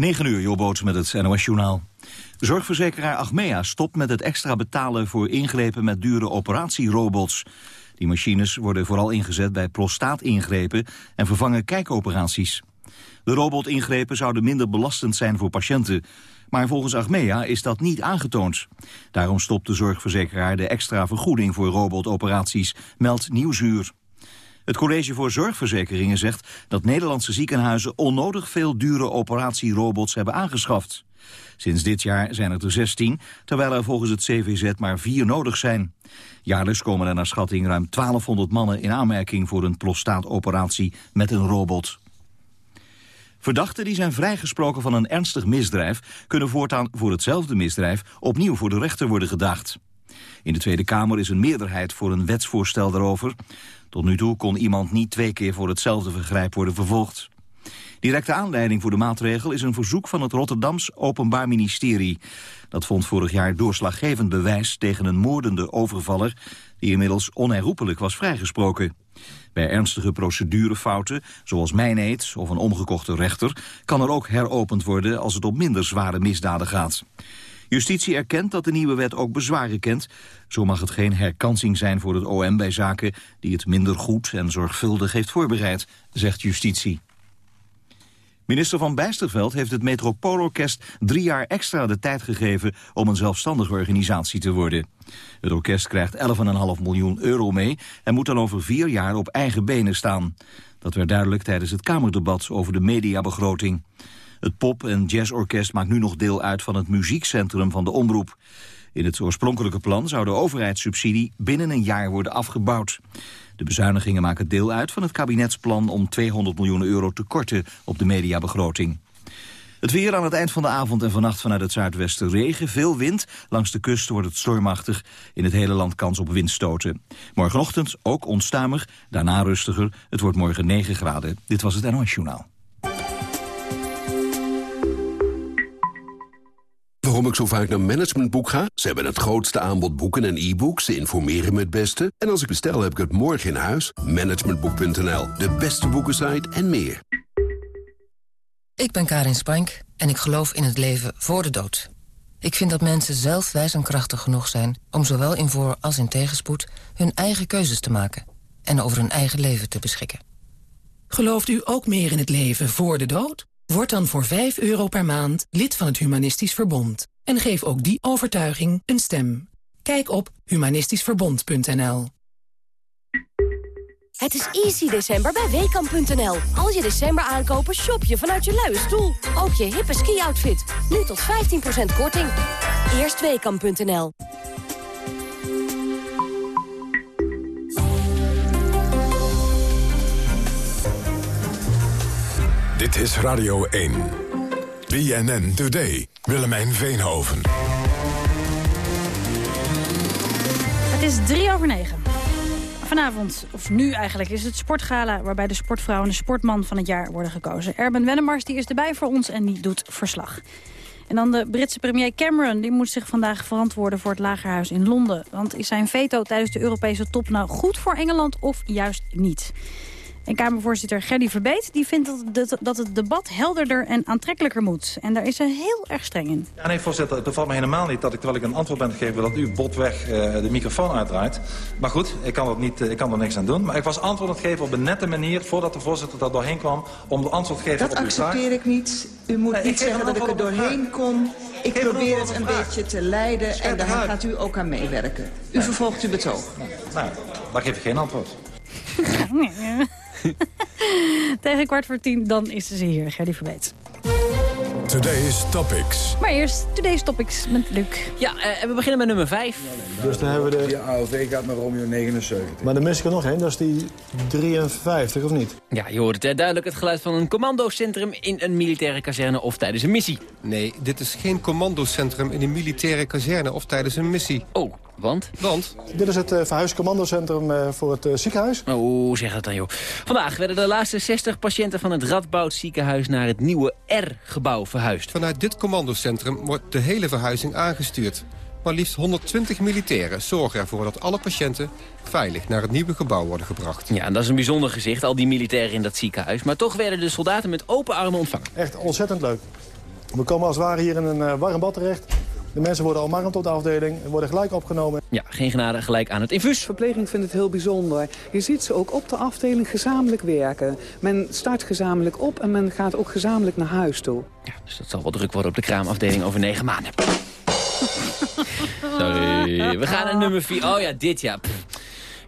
9 uur, Jobboot met het NOS Journaal. Zorgverzekeraar Achmea stopt met het extra betalen voor ingrepen met dure operatierobots. Die machines worden vooral ingezet bij prostaatingrepen en vervangen kijkoperaties. De robotingrepen zouden minder belastend zijn voor patiënten. Maar volgens Achmea is dat niet aangetoond. Daarom stopt de zorgverzekeraar de extra vergoeding voor robotoperaties, meldt Nieuwsuur. Het College voor Zorgverzekeringen zegt dat Nederlandse ziekenhuizen onnodig veel dure operatierobots hebben aangeschaft. Sinds dit jaar zijn het er 16, terwijl er volgens het CVZ maar vier nodig zijn. Jaarlijks komen er naar schatting ruim 1200 mannen in aanmerking voor een prostaatoperatie met een robot. Verdachten die zijn vrijgesproken van een ernstig misdrijf... kunnen voortaan voor hetzelfde misdrijf opnieuw voor de rechter worden gedaagd. In de Tweede Kamer is een meerderheid voor een wetsvoorstel daarover. Tot nu toe kon iemand niet twee keer voor hetzelfde vergrijp worden vervolgd. Directe aanleiding voor de maatregel is een verzoek van het Rotterdams Openbaar Ministerie. Dat vond vorig jaar doorslaggevend bewijs tegen een moordende overvaller... die inmiddels onherroepelijk was vrijgesproken. Bij ernstige procedurefouten, zoals mijneed of een omgekochte rechter... kan er ook heropend worden als het om minder zware misdaden gaat. Justitie erkent dat de nieuwe wet ook bezwaren kent. Zo mag het geen herkansing zijn voor het OM bij zaken... die het minder goed en zorgvuldig heeft voorbereid, zegt justitie. Minister van Bijsterveld heeft het Metropoolorkest drie jaar extra de tijd gegeven om een zelfstandige organisatie te worden. Het orkest krijgt 11,5 miljoen euro mee en moet dan over vier jaar op eigen benen staan. Dat werd duidelijk tijdens het Kamerdebat over de mediabegroting. Het pop- en jazzorkest maakt nu nog deel uit van het muziekcentrum van de omroep. In het oorspronkelijke plan zou de overheidssubsidie binnen een jaar worden afgebouwd. De bezuinigingen maken deel uit van het kabinetsplan om 200 miljoen euro te korten op de mediabegroting. Het weer aan het eind van de avond en vannacht vanuit het zuidwesten regen. Veel wind. Langs de kust wordt het stormachtig. In het hele land kans op windstoten. Morgenochtend ook onstuimig, daarna rustiger. Het wordt morgen 9 graden. Dit was het NOS Journaal. Waarom ik zo vaak naar Managementboek ga? Ze hebben het grootste aanbod boeken en e-books. Ze informeren me het beste. En als ik bestel, heb ik het morgen in huis. Managementboek.nl, de beste boekensite en meer. Ik ben Karin Spank en ik geloof in het leven voor de dood. Ik vind dat mensen zelf wijs en krachtig genoeg zijn... om zowel in voor- als in tegenspoed hun eigen keuzes te maken... en over hun eigen leven te beschikken. Gelooft u ook meer in het leven voor de dood? Word dan voor 5 euro per maand lid van het Humanistisch Verbond. En geef ook die overtuiging een stem. Kijk op humanistischverbond.nl Het is easy december bij WKAM.nl. Als je december aankopen, shop je vanuit je luie stoel. Ook je hippe ski-outfit. Nu tot 15% korting. Eerst WKAM.nl. Dit is Radio 1. BNN Today. Willemijn Veenhoven. Het is drie over negen. Vanavond, of nu eigenlijk, is het sportgala... waarbij de sportvrouw en de sportman van het jaar worden gekozen. Erben Wennemars die is erbij voor ons en die doet verslag. En dan de Britse premier Cameron. Die moet zich vandaag verantwoorden voor het Lagerhuis in Londen. Want is zijn veto tijdens de Europese top nou goed voor Engeland of juist niet? En Kamervoorzitter Gerdy Verbeet die vindt dat, dat het debat helderder en aantrekkelijker moet. En daar is ze heel erg streng in. Ja, nee, voorzitter, het bevalt me helemaal niet dat ik, terwijl ik een antwoord ben gegeven... dat u botweg uh, de microfoon uitdraait. Maar goed, ik kan, dat niet, uh, ik kan er niks aan doen. Maar ik was antwoord aan het geven op een nette manier... voordat de voorzitter er doorheen kwam om de antwoord te geven dat op uw vraag. Dat accepteer ik niet. U moet nee, niet zeggen dat ik er doorheen kom. Ik geef probeer het een beetje te leiden en daar gaat u ook aan meewerken. U nee. vervolgt uw betoog. Nou, daar geef ik geen antwoord. Tegen kwart voor tien, dan is ze hier, Gerdy Verbeet. Today's Topics. Maar eerst Today's Topics met Luc. Ja, uh, we beginnen met nummer 5. Dus dan hebben we de... Die AOV gaat naar Romeo 79. Maar dan mis ik er nog één, dat is die 53, of niet? Ja, je hoort het hè? duidelijk het geluid van een commandocentrum in een militaire kazerne of tijdens een missie. Nee, dit is geen commandocentrum in een militaire kazerne of tijdens een missie. Oh, want? Want? Dit is het uh, verhuiscommandocentrum uh, voor het uh, ziekenhuis. Oh, zeg dat dan joh. Vandaag werden de laatste 60 patiënten van het Radboud ziekenhuis naar het nieuwe R-gebouw verhuisd. Vanuit dit commandocentrum wordt de hele verhuizing aangestuurd. Maar liefst 120 militairen zorgen ervoor dat alle patiënten veilig naar het nieuwe gebouw worden gebracht. Ja, en dat is een bijzonder gezicht, al die militairen in dat ziekenhuis. Maar toch werden de soldaten met open armen ontvangen. Echt ontzettend leuk. We komen als het ware hier in een uh, warm bad terecht. De mensen worden omarmd op de afdeling, worden gelijk opgenomen. Ja, geen genade, gelijk aan het infuus. Verpleging vindt het heel bijzonder. Je ziet ze ook op de afdeling gezamenlijk werken. Men start gezamenlijk op en men gaat ook gezamenlijk naar huis toe. Ja, dus dat zal wel druk worden op de kraamafdeling over negen maanden. Sorry, we gaan naar nummer 4. Oh ja, dit ja.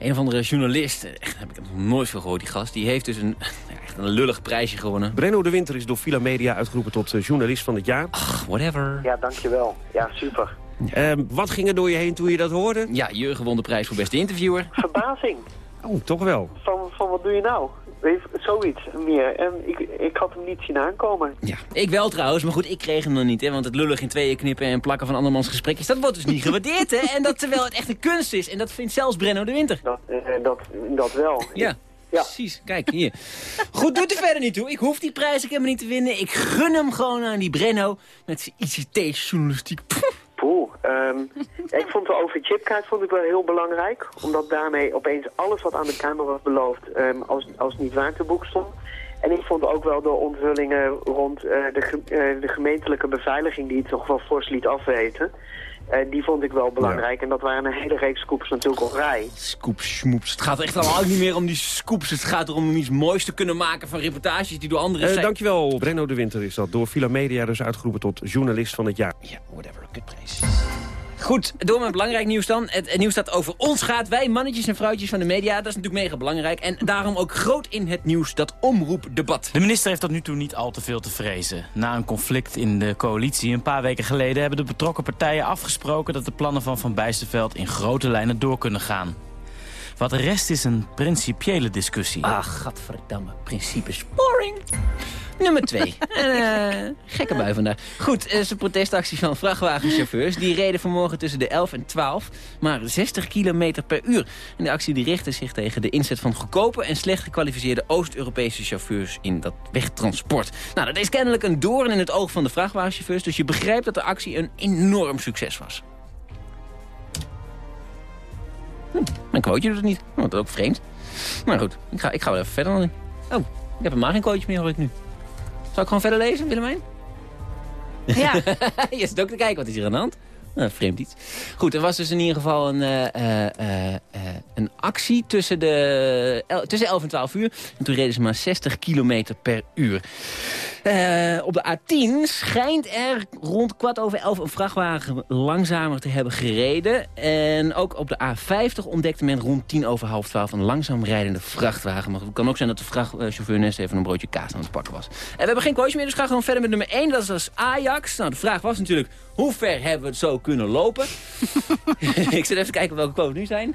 Een of andere journalist, echt, heb ik het nooit veel gehoord, die gast. Die heeft dus een, echt een lullig prijsje gewonnen. Brenno de Winter is door Villa Media uitgeroepen tot uh, journalist van het jaar. Ach, whatever. Ja, dankjewel. Ja, super. Uh, wat ging er door je heen toen je dat hoorde? Ja, Jurgen won de prijs voor beste interviewer. Verbazing. Oh, toch wel. Van, van wat doe je nou? Zoiets meer. En ik, ik had hem niet zien aankomen. Ja, ik wel trouwens. Maar goed, ik kreeg hem nog niet. Hè, want het lullig in tweeën knippen en plakken van andermans gesprekjes... dat wordt dus niet gewaardeerd. Hè? En dat terwijl het echt een kunst is. En dat vindt zelfs Brenno de Winter. Dat, uh, dat, dat wel. Ja. Ja. Precies, kijk hier. Goed, doet er verder niet toe. Ik hoef die prijs ik helemaal niet te winnen. Ik gun hem gewoon aan die Brenno met zijn ICT-journalistiek. Poeh, um, ik vond de OV-chipkaart vond ik wel heel belangrijk. Omdat daarmee opeens alles wat aan de Kamer was beloofd um, als, als niet waar te boek stond. En ik vond ook wel de onthullingen rond uh, de, uh, de gemeentelijke beveiliging die het toch wel fors liet afweten. Uh, die vond ik wel belangrijk. Ja. En dat waren een hele reeks scoops natuurlijk op rij. Scoops, schmoeps. Het gaat echt allemaal niet meer om die scoops. Het gaat erom om iets moois te kunnen maken van reportages die door anderen uh, zijn. Dankjewel, Brenno de Winter is dat door Villa Media dus uitgeroepen tot journalist van het jaar. Ja, whatever, kutprijs. Goed, door met belangrijk nieuws dan. Het, het, nieuws dat over ons gaat. Wij, mannetjes en vrouwtjes van de media. Dat is natuurlijk mega belangrijk. En daarom ook groot in het nieuws dat omroepdebat. De minister heeft tot nu toe niet al te veel te vrezen. Na een conflict in de coalitie een paar weken geleden... hebben de betrokken partijen afgesproken... dat de plannen van Van Bijsterveld in grote lijnen door kunnen gaan. Wat de rest is een principiële discussie. Ach, gadverdamme. Principes. Boring. Nummer twee. uh, gekke bui vandaag. Goed, het is een protestactie van vrachtwagenchauffeurs. Die reden vanmorgen tussen de 11 en 12 maar 60 km per uur. En de actie die richtte zich tegen de inzet van goedkope en slecht gekwalificeerde Oost-Europese chauffeurs in dat wegtransport. Nou, dat is kennelijk een doorn in het oog van de vrachtwagenchauffeurs. Dus je begrijpt dat de actie een enorm succes was. Hm, mijn quoteje doet het niet. Oh, dat ook vreemd. Maar goed, ik ga, ik ga wel even verder. Oh, ik heb helemaal geen quoteje meer hoor ik nu. Zal ik gewoon verder lezen, Willemijn? Ja. je zit ook te kijken, wat is hier aan de hand? Nou, vreemd iets. Goed, er was dus in ieder geval een, uh, uh, uh, een actie tussen, de, el, tussen 11 en 12 uur. En toen reden ze maar 60 kilometer per uur. Op de A10 schijnt er rond kwart over 11 een vrachtwagen langzamer te hebben gereden. En ook op de A50 ontdekte men rond 10 over half 12 een langzaam rijdende vrachtwagen. Maar het kan ook zijn dat de vrachtchauffeur net even een broodje kaas aan het pakken was. En we hebben geen coach meer, dus gaan gewoon verder met nummer 1. Dat is dus Ajax. Nou, de vraag was natuurlijk, hoe ver hebben we het zo kunnen lopen. ik zit even kijken welke quotes nu zijn.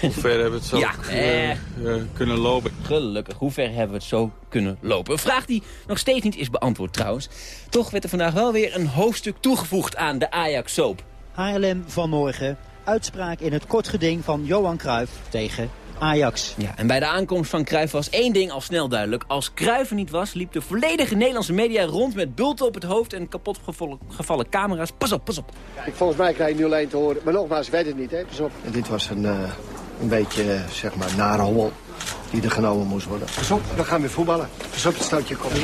Hoe ver hebben we het zo ja, eh, uh, kunnen lopen? Gelukkig, hoe ver hebben we het zo kunnen lopen? Een vraag die nog steeds niet is beantwoord trouwens. Toch werd er vandaag wel weer een hoofdstuk toegevoegd aan de Ajax-soap. HLM vanmorgen, uitspraak in het kort geding van Johan Cruijff tegen Ajax. Ja, en bij de aankomst van Cruijff was één ding al snel duidelijk. Als Cruijff er niet was, liep de volledige Nederlandse media rond met bulten op het hoofd en kapot gevallen camera's. Pas op, pas op. Ik, volgens mij krijg je nu alleen te horen. Maar nogmaals, ik weet het niet, hè. Pas op. En dit was een, uh, een beetje, zeg maar, nare hommel die er genomen moest worden. Pas op, we gaan weer voetballen. Pas op, het stootje komt.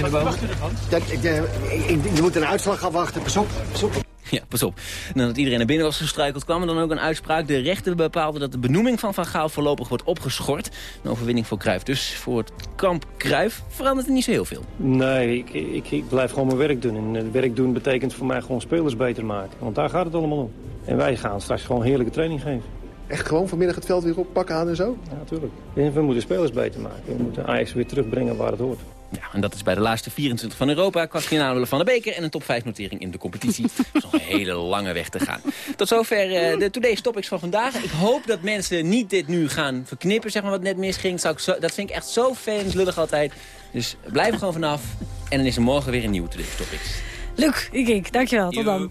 Je moet een uitslag afwachten. Pas op, pas op. Ja, pas op. Nadat iedereen naar binnen was gestruikeld kwam er dan ook een uitspraak. De rechter bepaalde dat de benoeming van Van Gaal voorlopig wordt opgeschort. Een overwinning voor Cruijff. Dus voor het kamp Cruijff verandert er niet zo heel veel. Nee, ik, ik, ik blijf gewoon mijn werk doen. En het werk doen betekent voor mij gewoon spelers beter maken. Want daar gaat het allemaal om. En wij gaan straks gewoon heerlijke training geven. Echt gewoon vanmiddag het veld weer oppakken aan en zo? Ja, natuurlijk. We moeten spelers beter maken. We moeten Ajax weer terugbrengen waar het hoort. Ja, en dat is bij de laatste 24 van Europa, kwartfinale van de beker en een top 5 notering in de competitie. Dat is nog een hele lange weg te gaan. Tot zover uh, de Today's Topics van vandaag. Ik hoop dat mensen niet dit nu gaan verknippen, zeg maar, wat net misging. Zou ik zo, dat vind ik echt zo vervelend lullig altijd. Dus blijf er gewoon vanaf. En dan is er morgen weer een nieuwe Today's Topics. Luc, ik, dankjewel. Tot dan.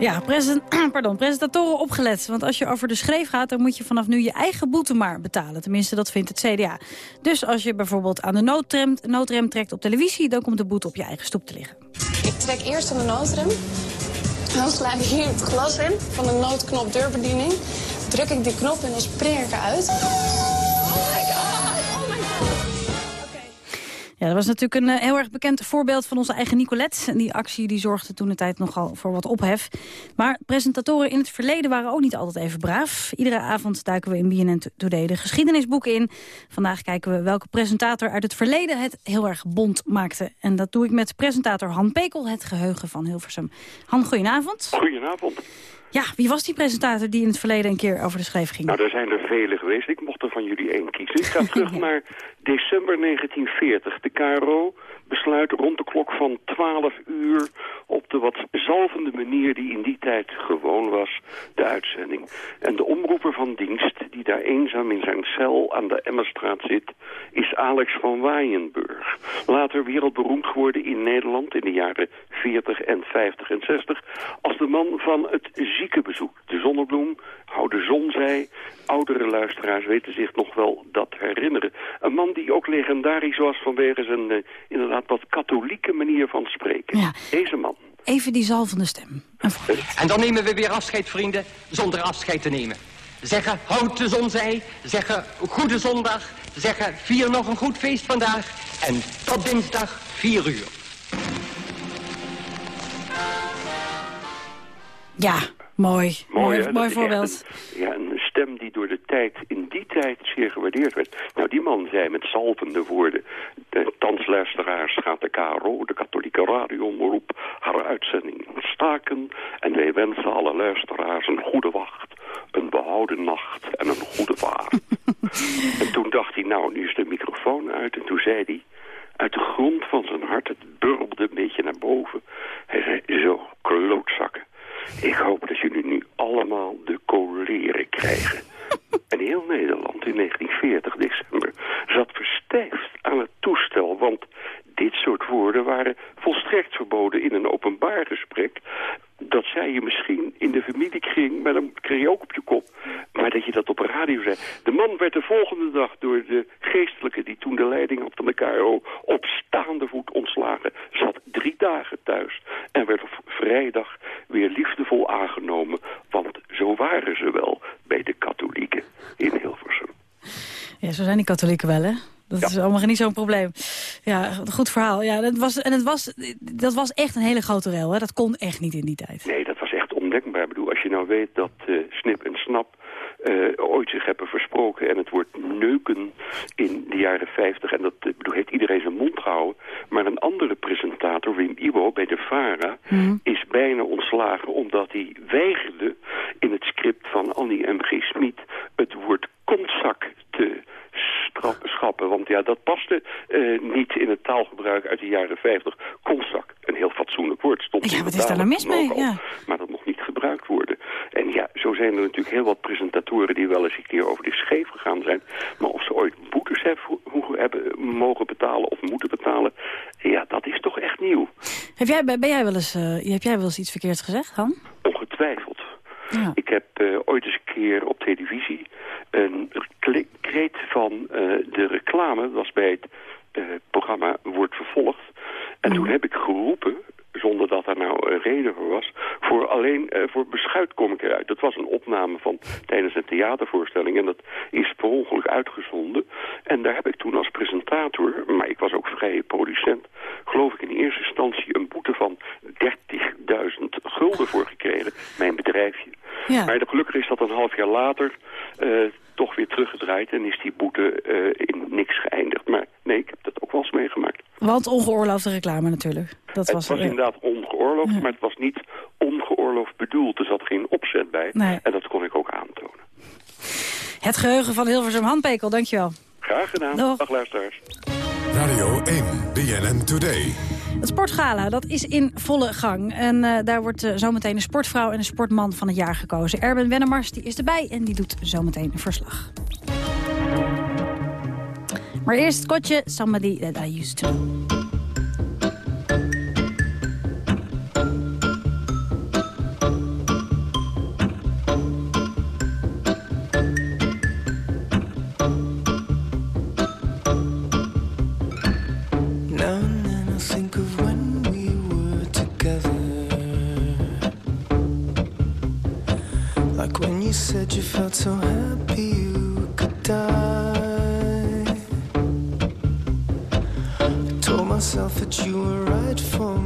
Ja, present, pardon, presentatoren opgelet. Want als je over de schreef gaat, dan moet je vanaf nu je eigen boete maar betalen. Tenminste, dat vindt het CDA. Dus als je bijvoorbeeld aan de noodrem, noodrem trekt op televisie... dan komt de boete op je eigen stoep te liggen. Ik trek eerst aan de noodrem. Dan sla ik hier het glas in van de noodknop deurbediening. Druk ik die knop en dan spring ik eruit. Ja, dat was natuurlijk een eh, heel erg bekend voorbeeld van onze eigen Nicolette. En die actie die zorgde toen de tijd nogal voor wat ophef. Maar presentatoren in het verleden waren ook niet altijd even braaf. Iedere avond duiken we in BNN Today de geschiedenisboeken in. Vandaag kijken we welke presentator uit het verleden het heel erg bond maakte. En dat doe ik met presentator Han Pekel, het geheugen van Hilversum. Han, goedenavond. Goedenavond. Ja, wie was die presentator die in het verleden een keer over de schreef ging? Nou, er zijn er vele geweest. Ik van jullie één kiezen. Ik ga terug naar december 1940. De KRO besluit rond de klok van 12 uur op de wat zalvende manier die in die tijd gewoon was, de uitzending. En de omroeper van dienst, die daar eenzaam in zijn cel aan de Emmerstraat zit, is Alex van Waaienburg. Later wereldberoemd geworden in Nederland in de jaren 40 en 50 en 60 als de man van het ziekenbezoek. De zonnebloem, hou de zon zij. Oudere luisteraars weten zich nog wel dat herinneren. Een man die ook legendarisch was vanwege zijn uh, inderdaad wat katholieke manier van spreken. Ja. Deze man. Even die zalvende stem. En dan nemen we weer afscheid, vrienden, zonder afscheid te nemen. Zeggen, houd de zon zij. Zeggen, goede zondag. Zeggen, vier nog een goed feest vandaag. En tot dinsdag, vier uur. Ja, mooi. Mooi, mooi Dat voorbeeld. Een, ja, een stem die door de tijd, in die tijd zeer gewaardeerd werd. Nou, die man zei met zalvende woorden... De dansluisteraars gaat de KRO, de katholieke radioomroep... haar uitzending staken. En wij wensen alle luisteraars een goede wacht. Een behouden nacht en een goede vaart. en toen dacht hij, nou, nu is de microfoon uit. En toen zei hij, uit de grond van zijn hart, het burbelde een beetje naar boven. Hij zei, zo, klootzakken. Ik hoop dat jullie nu allemaal de coleren krijgen. En heel Nederland in 1940 december zat verstijfd aan het toestel. Want dit soort woorden waren volstrekt verboden in een openbaar gesprek. Dat zei je misschien in de familiekring, maar dan kreeg je ook op je kop. Maar dat je dat op radio zei. De man werd de volgende dag door de geestelijke die toen de leiding had van de KRO op staande voet ontslagen. Zat drie dagen thuis en werd op vrijdag weer liefdevol aangenomen. Want zo waren ze wel bij de katholieken in Hilversum. Ja, zo zijn die katholieken wel, hè? Dat is allemaal niet zo'n probleem. Ja, goed verhaal. Ja, dat was, en het was, dat was echt een hele grote rel, hè? Dat kon echt niet in die tijd. Nee, dat was echt ondenkbaar. Ik bedoel, als je nou weet dat eh, Snip en Snap eh, ooit zich hebben versproken... en het woord neuken in de jaren 50... en dat bedoel, heeft iedereen zijn mond gehouden... maar een andere presentator, Wim Iwo, bij de VARA... is bijna ontslagen omdat hij weigerde in het script van Annie M.G. Smit... het woord kontzak te schappen. Want ja, dat paste uh, niet in het taalgebruik uit de jaren 50. Kontzak, een heel fatsoenlijk woord. Stond ja, wat is daar nou mis mee? Ja. Maar dat mocht niet gebruikt worden. En ja, zo zijn er natuurlijk heel wat presentatoren die wel eens een keer over de scheef gegaan zijn. Maar of ze ooit boetes hebben, hebben mogen betalen of moeten betalen, ja, dat is toch echt nieuw. Heb jij, ben jij wel eens, uh, heb jij wel eens iets verkeerds gezegd, Han? Ongetwijfeld. Ja. Ik heb uh, ooit eens een keer op televisie een kreet van uh, de reclame, was bij het uh, programma Wordt Vervolgd. En toen heb ik geroepen, zonder dat er nou een reden voor was, voor alleen uh, voor beschuit kom ik eruit. Dat was een opname van tijdens een theatervoorstelling en dat is per ongeluk uitgezonden. En daar heb ik toen als presentator, maar ik was ook vrije producent, geloof ik in eerste instantie een boete van 30.000 gulden voor gekregen, mijn bedrijfje. Ja. Maar gelukkig is dat een half jaar later uh, toch weer teruggedraaid en is die boete uh, in niks geëindigd. Maar nee, ik heb dat ook wel eens meegemaakt. Want ongeoorloofde reclame natuurlijk. Dat het was, was er, inderdaad ongeoorloofd, ja. maar het was niet ongeoorloofd bedoeld. Er zat geen opzet bij nee. en dat kon ik ook aantonen. Het geheugen van Hilversum Handpekel, dankjewel. Graag gedaan. Dag, Dag luisteraars. Radio 1, BNN Today. Het sportgala, dat is in volle gang. En uh, daar wordt uh, zometeen een sportvrouw en een sportman van het jaar gekozen. Erben Wennemars die is erbij en die doet zometeen een verslag. Maar eerst kotje Somebody That I Used To. Said you felt so happy you could die. I told myself that you were right for me,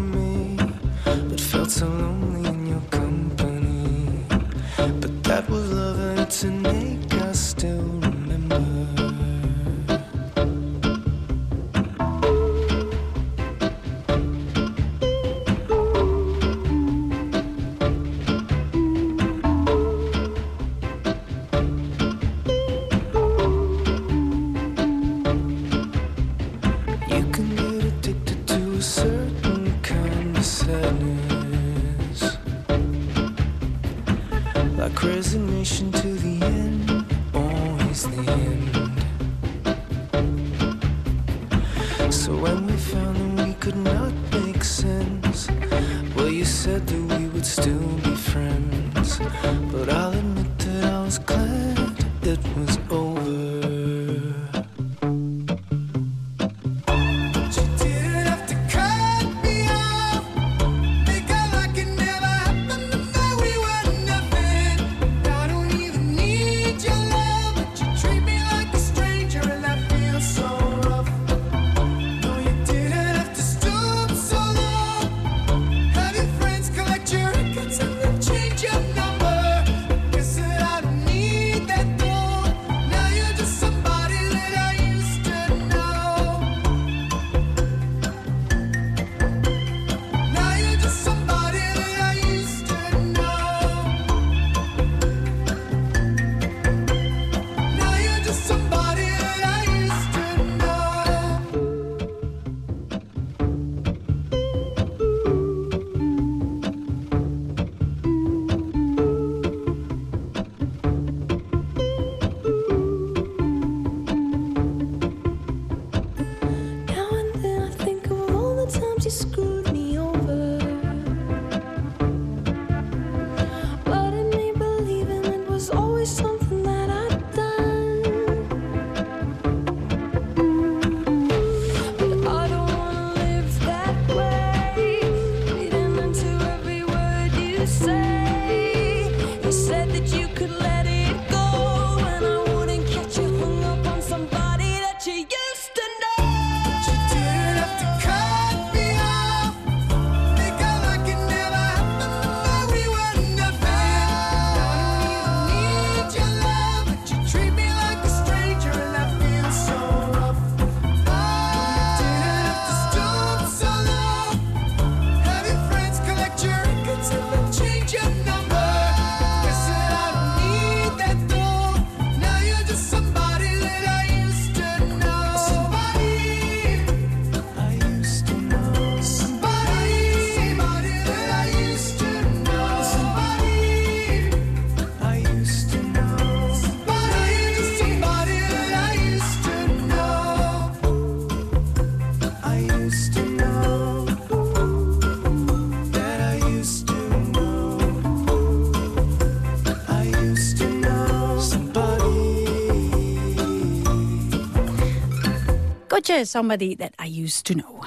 Somebody that I used to know.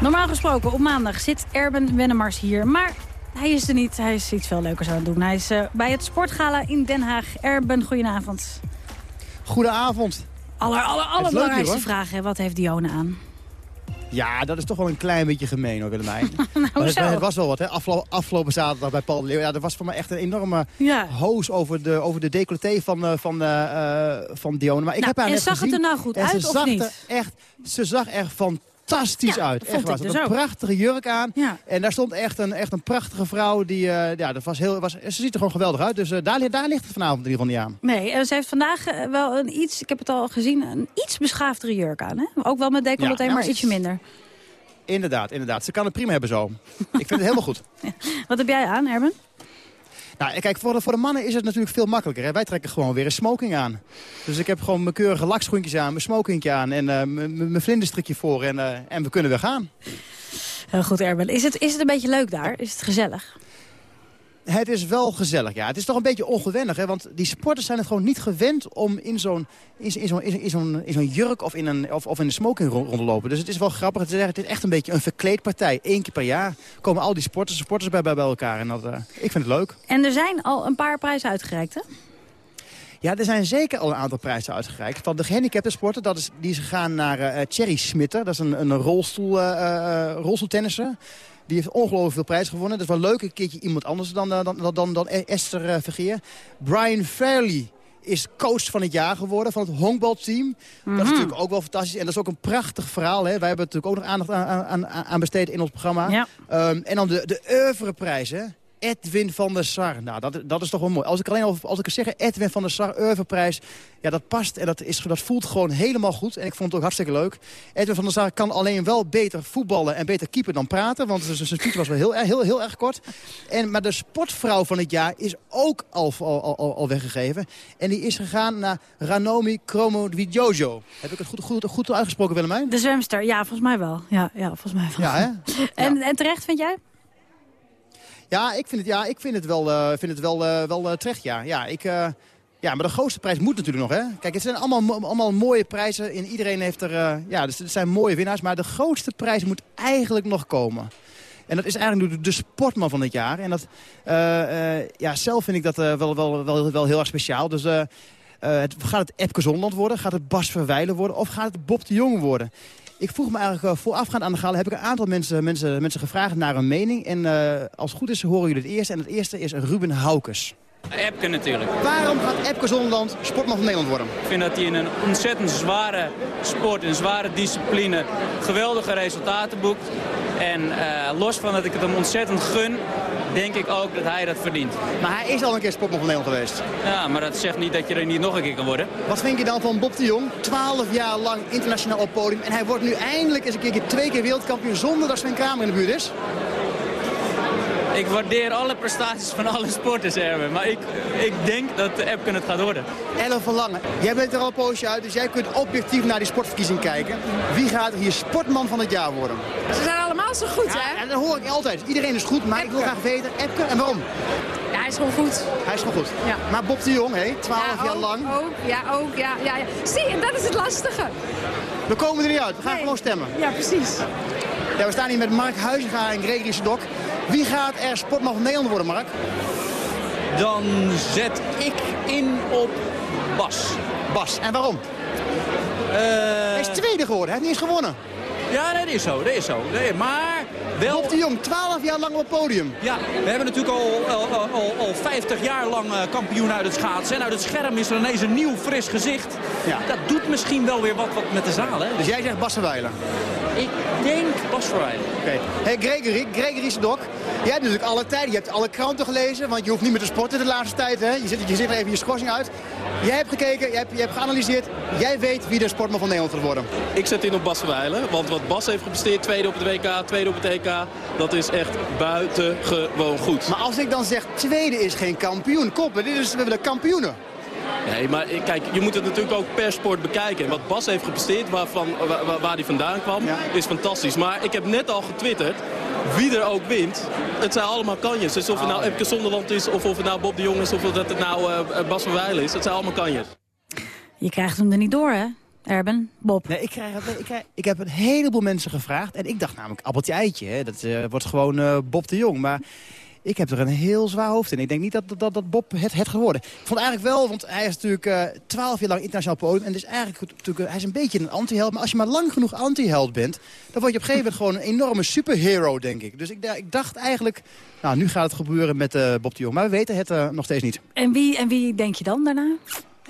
Normaal gesproken, op maandag zit Erben Wennemars hier. Maar hij is er niet. Hij is iets veel leukers aan het doen. Hij is eh, bij het Sportgala in Den Haag. Erben, goedenavond. Goedenavond. Aller, aller, allerbelangrijkste vraag, hè. wat heeft Dione aan? Ja, dat is toch wel een klein beetje gemeen hoor, Willemijn. Maar het, was wel wat, hè. Afgelo- afgelopen zaterdag bij Paul de Leeuw. Ja, dat was voor mij echt een enorme Ja. hoos over de, over de decolleté van, eh, van, eh, van Dione. Maar ik Nou, heb haar en net zag het er nou goed uit ze of zag niet? Er echt, ze zag er fantastisch uit. vond Echt ik waar. Ze dus had een ook. prachtige jurk aan. En daar stond echt een, echt een prachtige vrouw. Die, eh, ja, dat was heel, was, ze ziet er gewoon geweldig uit. Dus eh, daar, daar ligt het vanavond in ieder geval niet aan. Nee, en ze heeft vandaag eh, wel een iets, ik heb het al gezien, een iets beschaafdere jurk aan. Hè? Ook wel met decolleté, Ja, ja, maar ze- ietsje minder. Inderdaad, inderdaad. Ze kan het prima hebben zo. ik vind het helemaal goed. Wat heb jij aan, Erben? Nou, kijk, voor de, voor de mannen is het natuurlijk veel makkelijker. Wij trekken gewoon weer een smoking aan. Dus ik heb gewoon mijn keurige lakschoentjes aan, mijn smokingje aan... en eh, mijn- vlinderstrikje voor en, eh, en we kunnen weer gaan. Heel goed, Erben. Is het, is het een beetje leuk daar? Is het gezellig? Het is wel gezellig, ja. Het is toch een beetje ongewennig, hè? want die sporters zijn het gewoon niet gewend om in zo'n in, in zo'n in zo'n in zo'n jurk of in, een, of, of in een smoking rond, te lopen. Dus het is wel grappig. Het is, echt- het is echt een beetje een verkleedpartij. Eén keer per jaar komen al die sporters, sporters bij, bij, bij elkaar. En dat, eh, ik vind het leuk. En er zijn al een paar prijzen uitgereikt, hè? Ja, er zijn zeker al een aantal prijzen uitgereikt. Van de gehandicapte sporten, dat is, die is gegaan naar eh Thierry Smitter. Dat is een, een rolstoel, eh, rolstoeltennisser. Die heeft ongelooflijk veel prijzen gewonnen. Dat is wel leuk, een keertje iemand anders dan, eh, dan, dan, dan, dan Esther eh, Vergeer. Brian Fairley is coach van het jaar geworden van het honkbalteam. Dat is natuurlijk ook wel fantastisch. En dat is ook een prachtig verhaal. Hè. Wij hebben natuurlijk ook nog aandacht aan, aan, aan besteed in ons programma. Ja. Ehm, en dan de, de oeuvreprijs, hè. Edwin van der Sar. Nou, dat, dat is toch wel mooi. Als ik alleen al als ik zeg Edwin van der Sar, oeuvreprijs. Ja, dat past en dat, is, dat voelt gewoon helemaal goed. En ik vond het ook hartstikke leuk. Edwin van der Sar kan alleen wel beter voetballen en beter keeper dan praten. Want zijn speech was wel heel, heel, heel erg kort. En, maar de sportvrouw van het jaar is ook al, al, al, al weggegeven. En die is gegaan naar Ranomi Kromowidjojo. Heb ik het goed, goed, goed uitgesproken, Willemijn? De zwemster, ja, volgens mij wel. Ja, ja volgens mij wel. Ja, hè? En, en terecht, vind jij? Ja, ik vind het, ja, ik vind het wel, eh, vind het wel, eh, wel eh, terecht, ja. Ja, ik, ja, maar de grootste prijs moet natuurlijk nog, hè. Kijk, het zijn allemaal, allemaal mooie prijzen. En iedereen heeft er... ja, dus het zijn mooie winnaars. Maar de grootste prijs moet eigenlijk nog komen. En dat is eigenlijk de, de sportman van het jaar. En dat, ja, zelf vind ik dat wel, wel, wel, wel heel erg speciaal. Dus gaat het Epke Zonland worden? Gaat het Bas Verwijlen worden? Of gaat het Bob de Jong worden? Ik vroeg me eigenlijk uh, voorafgaand aan de gala... heb ik een aantal mensen, mensen, mensen gevraagd naar een mening. En eh, als het goed is horen jullie het eerste. En het eerste is Ruben Haukes. Epke natuurlijk. Waarom gaat Epke Zonland sportman van Nederland worden? Ik vind dat hij in een ontzettend zware sport, een zware discipline, geweldige resultaten boekt. En eh, los van dat ik het hem ontzettend gun, denk ik ook dat hij dat verdient. Maar hij is al een keer sportman van Nederland geweest. Ja, maar dat zegt niet dat je er niet nog een keer kan worden. Wat vind je dan van Bob de Jong? 12 jaar lang internationaal op podium. En hij wordt nu eindelijk eens een keer twee keer wereldkampioen zonder dat Sven Kramer in de buurt is. Ik waardeer alle prestaties van alle sporters, Erwin. Maar ik, ik denk dat Epke het gaat worden. Ellen van Lange, jij bent er al een poosje uit, dus jij kunt objectief naar die sportverkiezing kijken. Wie gaat er hier sportman van het jaar worden? Ze zijn allemaal zo goed, hè? En dat hoor ik altijd. Iedereen is goed, maar ik wil graag weten, Epke, en waarom? Ja, hij is gewoon goed. Hij is gewoon goed. Ja. Maar Bob de Jong, hé, 12 Ja, jaar ook, lang. Ook, ja, ook, ja, ja, ja. Zie, en dat is het lastige. We komen er niet uit, we gaan gewoon stemmen. Ja, precies. Ja, we staan hier met Mark Huizinga en Gregory Sedok. Wie gaat er sportman van Nederland worden, Mark? Dan zet ik in op Bas. Bas, en waarom? Hij is tweede geworden, hij heeft niet eens gewonnen. Ja, nee, dat is zo, dat is zo. Nee, maar wel... Bob de Jong, 12 jaar lang op het podium. Ja, we hebben natuurlijk al, al, al, al 50 jaar lang eh, kampioen uit het schaatsen. En uit het scherm is er ineens een nieuw, fris gezicht. Ja. Dat doet misschien wel weer wat, wat met de zaal, hè? Dus jij zegt Bas Verwijlen? Ik denk Bas Verwijlen. Oké. Hey Gregory, Gregory Sedok. Jij hebt natuurlijk alle tijd, je hebt alle kranten gelezen, want je hoeft niet meer te sporten de laatste tijd. Hè? Je, zit, je zit er even je schorsing uit. Jij hebt gekeken, jij hebt, jij hebt geanalyseerd. Jij weet wie de sportman van Nederland gaat worden. Ik zet in op Bas Verwijlen, want wat Bas heeft gepresteerd, tweede op het WK, tweede op het EK, dat is echt buitengewoon goed. Maar als ik dan zeg, tweede is geen kampioen. Koppen, dit is, we hebben de kampioenen. Nee, maar kijk, je moet het natuurlijk ook per sport bekijken. En wat Bas heeft gepresteerd, waarvan, waar, waar- waar hij vandaan kwam, is fantastisch. Maar ik heb net al getwitterd, wie er ook wint, het zijn allemaal kanjes. Dus of het nou Epke Zonderland is, of of het nou Bob de Jong is, of dat het nou eh, Bas van Wijlen is, het zijn allemaal kanjes. Je krijgt hem er niet door, hè? Erben, Bob. Nee, ik, krijg, het- ik, krijg, ik heb een heleboel mensen gevraagd. En ik dacht namelijk, appeltje eitje. Hè, dat eh, wordt gewoon eh, Bob de Jong. Maar ik heb er een heel zwaar hoofd in. Ik denk niet dat, dat, dat Bob het, het geworden. Ik vond eigenlijk wel, want hij is natuurlijk twaalf jaar lang internationaal podium. En dus eigenlijk, natuurlijk, eh, hij is een beetje een anti-held. Maar als je maar lang genoeg anti-held bent... dan word je op een gegeven moment gewoon een enorme superhero, denk ik. Dus ik, ik dacht eigenlijk, nou, nu gaat het gebeuren met eh, Bob de Jong. Maar we weten het eh, nog steeds niet. En wie, en wie denk je dan daarna?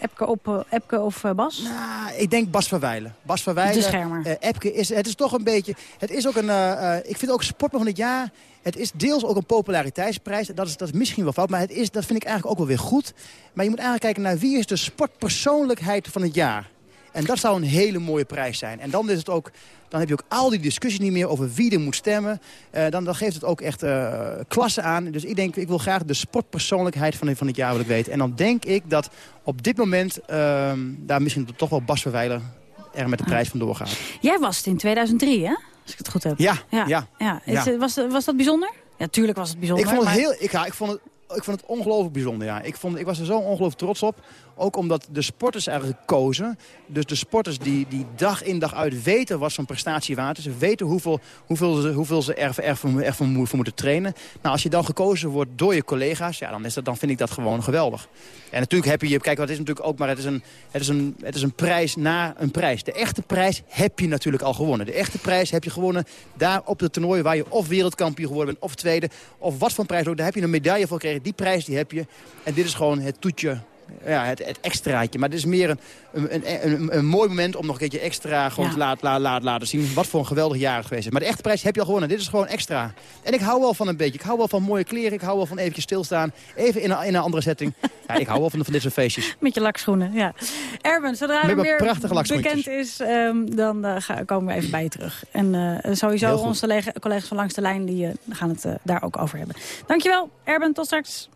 Epke, op, eh, Epke of eh, Bas? Nou, ik denk Bas Verwijlen. Bas Verwijlen. De schermer. eh, Epke is, het is toch een beetje... Het is ook een... eh, eh, ik vind ook sportman van het jaar... Het is deels ook een populariteitsprijs. Dat is, dat is misschien wel fout, maar het is, dat vind ik eigenlijk ook wel weer goed. Maar je moet eigenlijk kijken naar wie is de sportpersoonlijkheid van het jaar. En dat zou een hele mooie prijs zijn. En dan is het ook... Dan heb je ook al die discussies niet meer over wie er moet stemmen. Eh, dan, dan geeft het ook echt eh, klasse aan. Dus ik denk, ik wil graag de sportpersoonlijkheid van, van het jaar wil ik weten. En dan denk ik dat op dit moment ehm, daar misschien toch wel Bas Verwijler er met de prijs van doorgaat. Jij was het in 2003, hè? Als ik het goed heb. Ja, ja. ja, ja. ja. Is, het- was, was dat bijzonder? Ja, tuurlijk was het bijzonder. Ik vond het maar- heel... Ik, ja, ik vond het ik vond het ongelooflijk bijzonder, ja. Ik, vond, ik was er zo ongelooflijk trots op. Ook omdat de sporters eigenlijk kozen. Dus de sporters die, die dag in dag uit weten wat zo'n prestatie waard is. Weten hoeveel, hoeveel ze, hoeveel ze er, er, voor, er voor moeten trainen. Nou, als je dan gekozen wordt door je collega's, ja, dan, is dat, dan vind ik dat gewoon geweldig. En natuurlijk heb je, kijk, wat is natuurlijk ook, maar het is een, het is een, het is een prijs na een prijs. De echte prijs heb je natuurlijk al gewonnen. De echte prijs heb je gewonnen daar op het toernooi waar je of wereldkampioen geworden bent, of tweede, of wat voor prijs ook. Daar heb je een medaille voor gekregen. Die prijs die heb je. En dit is gewoon het toetje ja, het, het extraatje. Maar het is meer een, een, een, een, mooi moment om nog een keertje extra gewoon te laat, laat, laat, laten zien. Wat voor een geweldig jaar het geweest is. Maar de echte prijs heb je al gewonnen. Dit is gewoon extra. En ik hou wel van een beetje. Ik hou wel van mooie kleren. Ik hou wel van eventjes stilstaan. Even in een, in een andere setting. Ja, ik hou wel van, van dit soort feestjes. Met je lakschoenen, ja. Erben, zodra er meer bekend is, ehm, dan eh, ga- komen we even bij je terug. En eh, sowieso onze lega- collega's van Langs de Lijn die, eh, gaan het daar ook over hebben. Dankjewel, Erben, tot straks.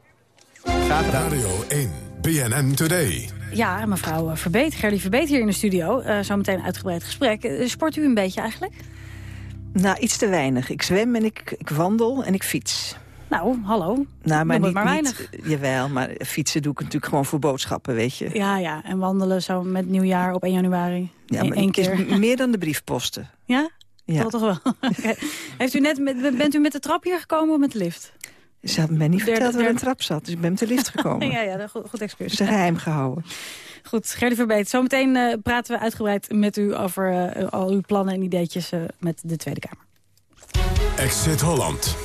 Graag gedaan. Radio 1, BNN Today. Ja, mevrouw Verbeet, Gerlie Verbeet hier in de studio. Eh Zometeen een uitgebreid gesprek. Eh, Sport u een beetje eigenlijk? Nou, iets te weinig. Ik zwem en ik, ik wandel en ik fiets. Nou, hallo. Nou, maar niet, maar niet- jawel, maar fietsen doe ik natuurlijk gewoon voor boodschappen, weet je. Ja, ja. En wandelen zo met nieuwjaar op 1 januari. Ja, maar is keer. m- meer dan de briefposten. Ja? Ja. Dat toch wel. Oké. Heeft u net met, bent u met de trap hier gekomen of met de lift? Ze hadden mij niet Derde- verteld waar een derde- trap zat, dus ik ben met de lift gekomen. ja, ja, goed, goed excuus. Dat is geheim gehouden. Goed, Gerdy Verbeet. Zometeen eh, praten we uitgebreid met u over eh, al uw plannen en ideetjes eh, met de Tweede Kamer. Exit Holland.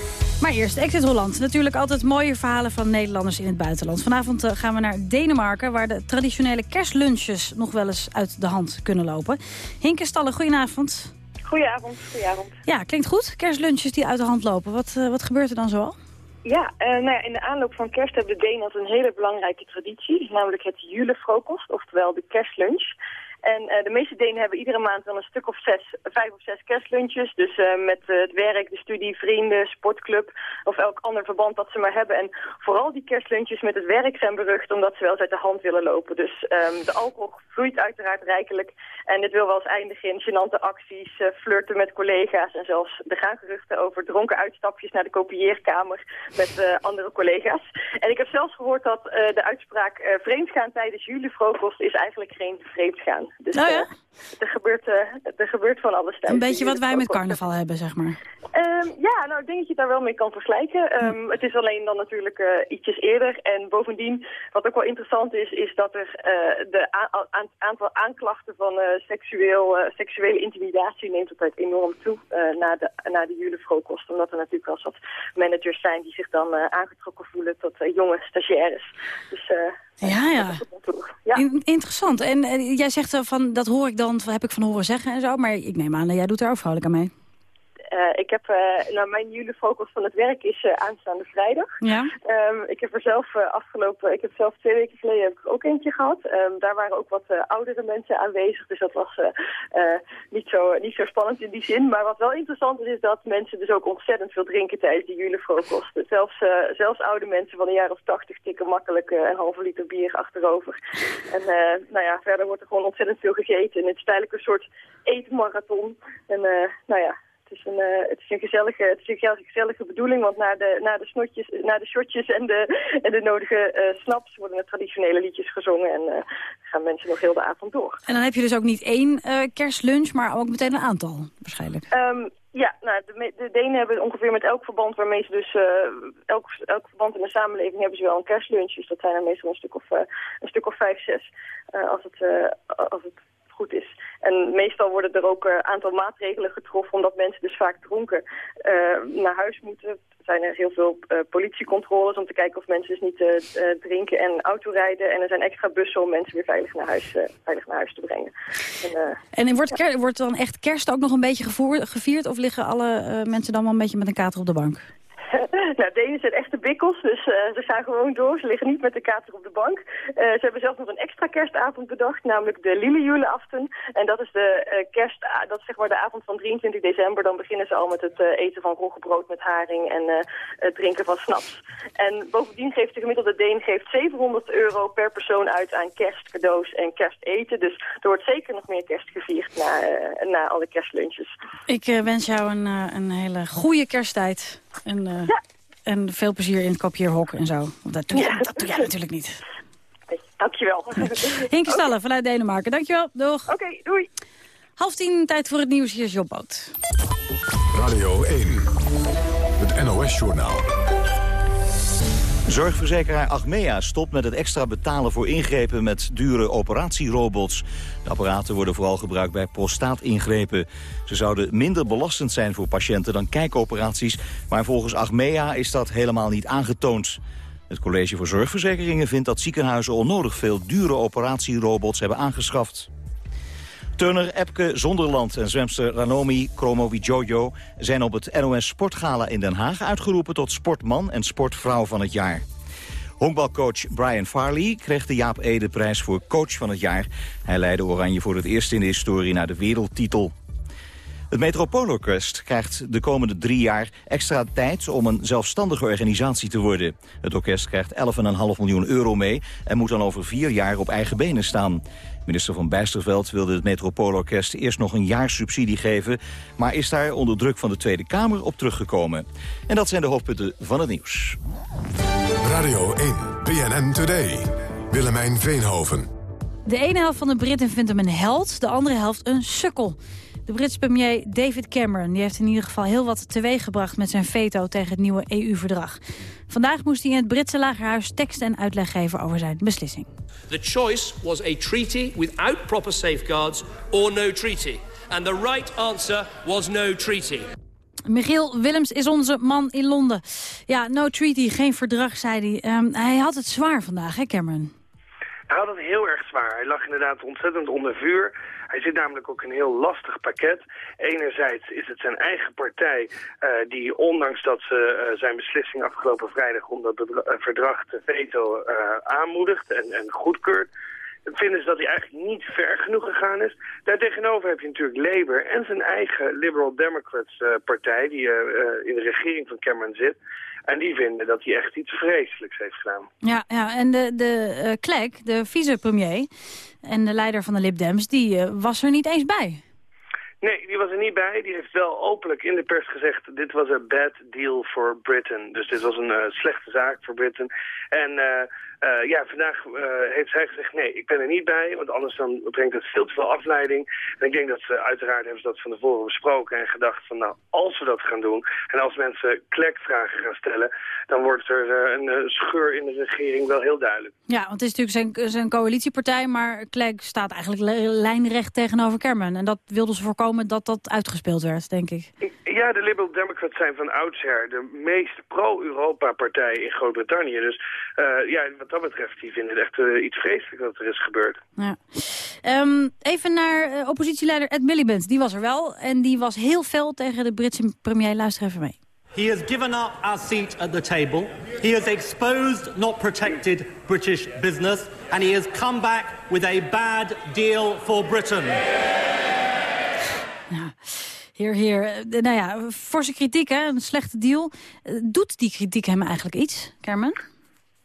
Maar eerst Exit Holland. Natuurlijk altijd mooie verhalen van Nederlanders in het buitenland. Vanavond gaan we naar Denemarken... waar de traditionele kerstlunches nog wel eens uit de hand kunnen lopen. Hinke Stallen, goedenavond. Goedenavond, goedenavond. Ja, klinkt goed. Kerstlunches die uit de hand lopen. Wat, wat gebeurt er dan zoal? Ja, eh, nou ja, in de aanloop van kerst hebben de Denen een hele belangrijke traditie. Namelijk het julefrokost, oftewel de kerstlunch. En eh, de meeste Denen hebben iedere maand dan een stuk of zes, vijf of zes kerstlunches. Dus eh, met eh, het werk, de studie, vrienden, sportclub of elk ander verband dat ze maar hebben. En vooral die kerstlunches met het werk zijn berucht omdat ze wel eens uit de hand willen lopen. Dus ehm, de alcohol vloeit uiteraard rijkelijk. En dit wil wel eens eindigen in gênante acties, flirten met collega's. En zelfs er gaan geruchten over dronken uitstapjes naar de kopieerkamer met andere collega's. En ik heb zelfs gehoord dat de uitspraak vreemdgaan tijdens jullie is eigenlijk geen vreemdgaan. Dus Oh ja? Er, gebeurt, eh, er gebeurt van alles Een tijdens beetje wat wij met carnaval hebben, zeg maar. Ehm, ja, nou ik denk dat je het daar wel mee kan vergelijken. Ehm, Het is alleen dan natuurlijk eh, ietsjes eerder. En bovendien, wat ook wel interessant is, is dat er eh, de aantal aanklachten van seksueel, seksuele intimidatie neemt altijd enorm toe na de, na de julefrokost. Omdat er natuurlijk wel wat managers zijn die zich dan aangetrokken voelen tot jonge stagiaires. Dus Ja, ja. Ja. In- interessant. En jij zegt van, dat hoor ik dan, heb ik van horen zeggen en zo. Maar ik neem aan, dat jij doet er ook vrolijk aan mee. Eh, ik heb, eh, nou, mijn julefocus van het werk is eh, aanstaande vrijdag. Ja? Ehm, ik heb er zelf afgelopen, ik heb zelf twee weken geleden heb ik ook eentje gehad. Ehm, daar waren ook wat oudere mensen aanwezig, dus dat was niet, zo, niet zo spannend in die zin. Maar wat wel interessant is, is dat mensen dus ook ontzettend veel drinken tijdens die julefocus. Zelfs, eh, zelfs oude mensen van een jaar of tachtig tikken makkelijk een halve liter bier achterover. En nou ja, verder wordt er gewoon ontzettend veel gegeten. En het is eigenlijk een soort eetmarathon. En nou ja, is een, eh, het is een gezellige, het is een gezellige, gezellige bedoeling, want na de, na de, snotjes, na de shotjes en de, en de nodige eh, snaps worden er traditionele liedjes gezongen en eh, gaan mensen nog heel de avond door. En dan heb je dus ook niet één kerstlunch, maar ook meteen een aantal, waarschijnlijk. Ehm, ja, nou, de, de Denen hebben ongeveer met elk verband waarmee ze dus, elk, elk verband in de samenleving hebben ze wel een kerstlunch. Dus dat zijn er meestal een stuk of, een stuk of vijf, zes, als, het, als het goed is. En meestal worden er ook een aantal maatregelen getroffen, omdat mensen dus vaak dronken eh, naar huis moeten. zijn er heel veel eh, politiecontroles om te kijken of mensen dus niet eh, eh, drinken en autorijden. En er zijn extra bussen om mensen weer veilig naar huis, eh, veilig naar huis te brengen. En, eh, En wordt, ker- wordt dan echt kerst ook nog een beetje gevierd? Of liggen alle eh, mensen dan wel een beetje met een kater op de bank? nou, Denen zijn echte bikkels, dus eh, ze gaan gewoon door. Ze liggen niet met de kater op de bank. Eh, ze hebben zelfs nog een extra kerstavond bedacht, namelijk de Lillejuleaften. En dat is, de, eh, kerst, dat is zeg maar de avond van 23 december. Dan beginnen ze al met het eten van roggebrood met haring en het drinken van snaps. En bovendien geeft de gemiddelde Deen geeft 700 euro per persoon uit aan kerstcadeaus en kersteten. Dus er wordt zeker nog meer kerst gevierd na, na alle kerstlunches. Ik wens jou een, een hele goede kersttijd. En, eh, En veel plezier in het kopieerhok en zo. Want dat doe, Ja. dat doe jij natuurlijk niet. Dankjewel. Hinke Stallen vanuit Denemarken. Dankjewel. Doeg. Oké, doei. Half tien, tijd voor het nieuws. Hier is Jobboot. Radio 1. Het NOS-journaal. Zorgverzekeraar Achmea stopt met het extra betalen voor ingrepen met dure operatierobots. De apparaten worden vooral gebruikt bij prostaatingrepen. Ze zouden minder belastend zijn voor patiënten dan kijkoperaties, maar volgens Achmea is dat helemaal niet aangetoond. Het College voor Zorgverzekeringen vindt dat ziekenhuizen onnodig veel dure operatierobots hebben aangeschaft. Turner Epke Zonderland en zwemster Ranomi Kromowidjojo zijn op het NOS Sportgala in Den Haag uitgeroepen tot sportman en sportvrouw van het jaar. Honkbalcoach Brian Farley kreeg de Jaap Ede prijs voor coach van het jaar. Hij leidde Oranje voor het eerst in de historie naar de wereldtitel. Het Metropoolorkest krijgt de komende drie jaar extra tijd om een zelfstandige organisatie te worden. Het orkest krijgt 11,5 miljoen euro mee en moet dan over vier jaar op eigen benen staan. Minister van Bijsterveld wilde het Metropoolorkest eerst nog een jaar subsidie geven, maar is daar onder druk van de Tweede Kamer op teruggekomen. En dat zijn de hoofdpunten van het nieuws. Radio 1. BNN Today. Willemijn Veenhoven. De ene helft van de Britten vindt hem een held, de andere helft een sukkel. De Britse premier David Cameron die heeft in ieder geval heel wat teweeggebracht met zijn veto tegen het nieuwe EU-verdrag. Vandaag moest hij in het Britse lagerhuis tekst en uitleg geven over zijn beslissing. The choice was a treaty without proper safeguards or no treaty. And the right answer was no treaty. Michiel Willems is onze man in Londen. Ja, no treaty, geen verdrag, zei hij. Ehm, hij had het zwaar vandaag, hè Cameron? Hij had het heel erg zwaar. Hij lag inderdaad ontzettend onder vuur. Hij zit namelijk ook in een heel lastig pakket. Enerzijds is het zijn eigen partij eh, die, ondanks dat ze eh, zijn beslissing afgelopen vrijdag om dat eh, verdrag te veto aanmoedigt en, en goedkeurt, vinden ze dat hij eigenlijk niet ver genoeg gegaan is. Daartegenover heb je natuurlijk Labour en zijn eigen Liberal Democrats eh, partij die in de regering van Cameron zit. En die vinden dat hij echt iets vreselijks heeft gedaan. Ja, ja en de, de eh, Clegg, de vicepremier en de leider van de Lib Dems, die eh, was er niet eens bij. Nee, die was er niet bij. Die heeft wel openlijk in de pers gezegd... dit was een bad deal for Britain. Dus dit was een eh, slechte zaak voor Britain. En eh, ja, vandaag eh, heeft zij gezegd... nee, ik ben er niet bij, want anders dan brengt het veel te veel afleiding. En ik denk dat ze uiteraard hebben ze dat van tevoren besproken... en gedacht van, nou, als we dat gaan doen... en als mensen klekvragen gaan stellen... dan wordt er eh, een scheur in de regering wel heel duidelijk. Ja, want het is natuurlijk zijn, zijn coalitiepartij, maar Clegg staat eigenlijk li- lijnrecht tegenover Cameron. En dat wilden ze voorkomen dat dat uitgespeeld werd, denk ik. Ja, de Liberal Democrats zijn van oudsher de meest pro-Europa-partij in Groot-Brittannië. Dus ja, wat dat betreft, die vinden het echt eh, iets vreselijks wat er is gebeurd. Ja. Ehm, even naar eh, oppositieleider Ed Miliband. Die was er wel en die was heel fel tegen de Britse premier. Luister even mee. He has given up our seat at the table. He has exposed not protected British business. And he has come back with a bad deal for Britain. Heer, heer. Eh, nou ja, forse kritiek, hè? Een slechte deal. Doet die kritiek hem eigenlijk iets, Cameron?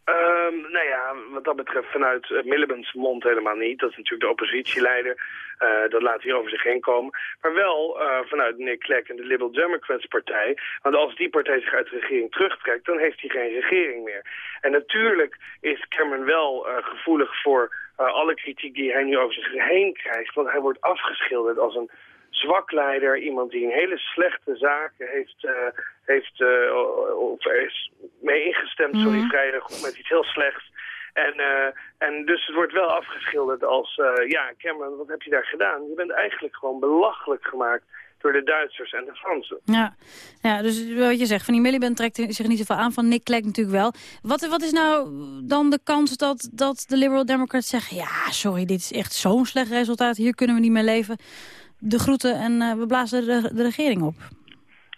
Ehm, nou ja, wat dat betreft vanuit uh, Miliband's mond helemaal niet. Dat is natuurlijk de oppositieleider. Eh, dat laat hij over zich heen komen. Maar wel eh, vanuit Nick Clegg en de Liberal Democrats partij. Want als die partij zich uit de regering terugtrekt, dan heeft hij geen regering meer. En natuurlijk is Cameron wel eh, gevoelig voor eh, alle kritiek die hij nu over zich heen krijgt. Want hij wordt afgeschilderd als een zwak leider, iemand die een hele slechte zaken heeft, uh, heeft uh, of is mee ingestemd, mm -hmm. sorry, vrijdag met iets heel slechts. En, uh, en dus het wordt wel afgeschilderd als, ja, Cameron, wat heb je daar gedaan? Je bent eigenlijk gewoon belachelijk gemaakt door de Duitsers en de Fransen. Ja, ja dus wat je zegt, van die Miliband trekt zich niet zoveel aan, van Nick Clegg natuurlijk wel. Wat, wat is nou dan de kans dat, dat de Liberal Democrats zeggen, ja, sorry, dit is echt zo'n slecht resultaat, hier kunnen we niet mee leven de groeten en uh, we blazen de, de regering op.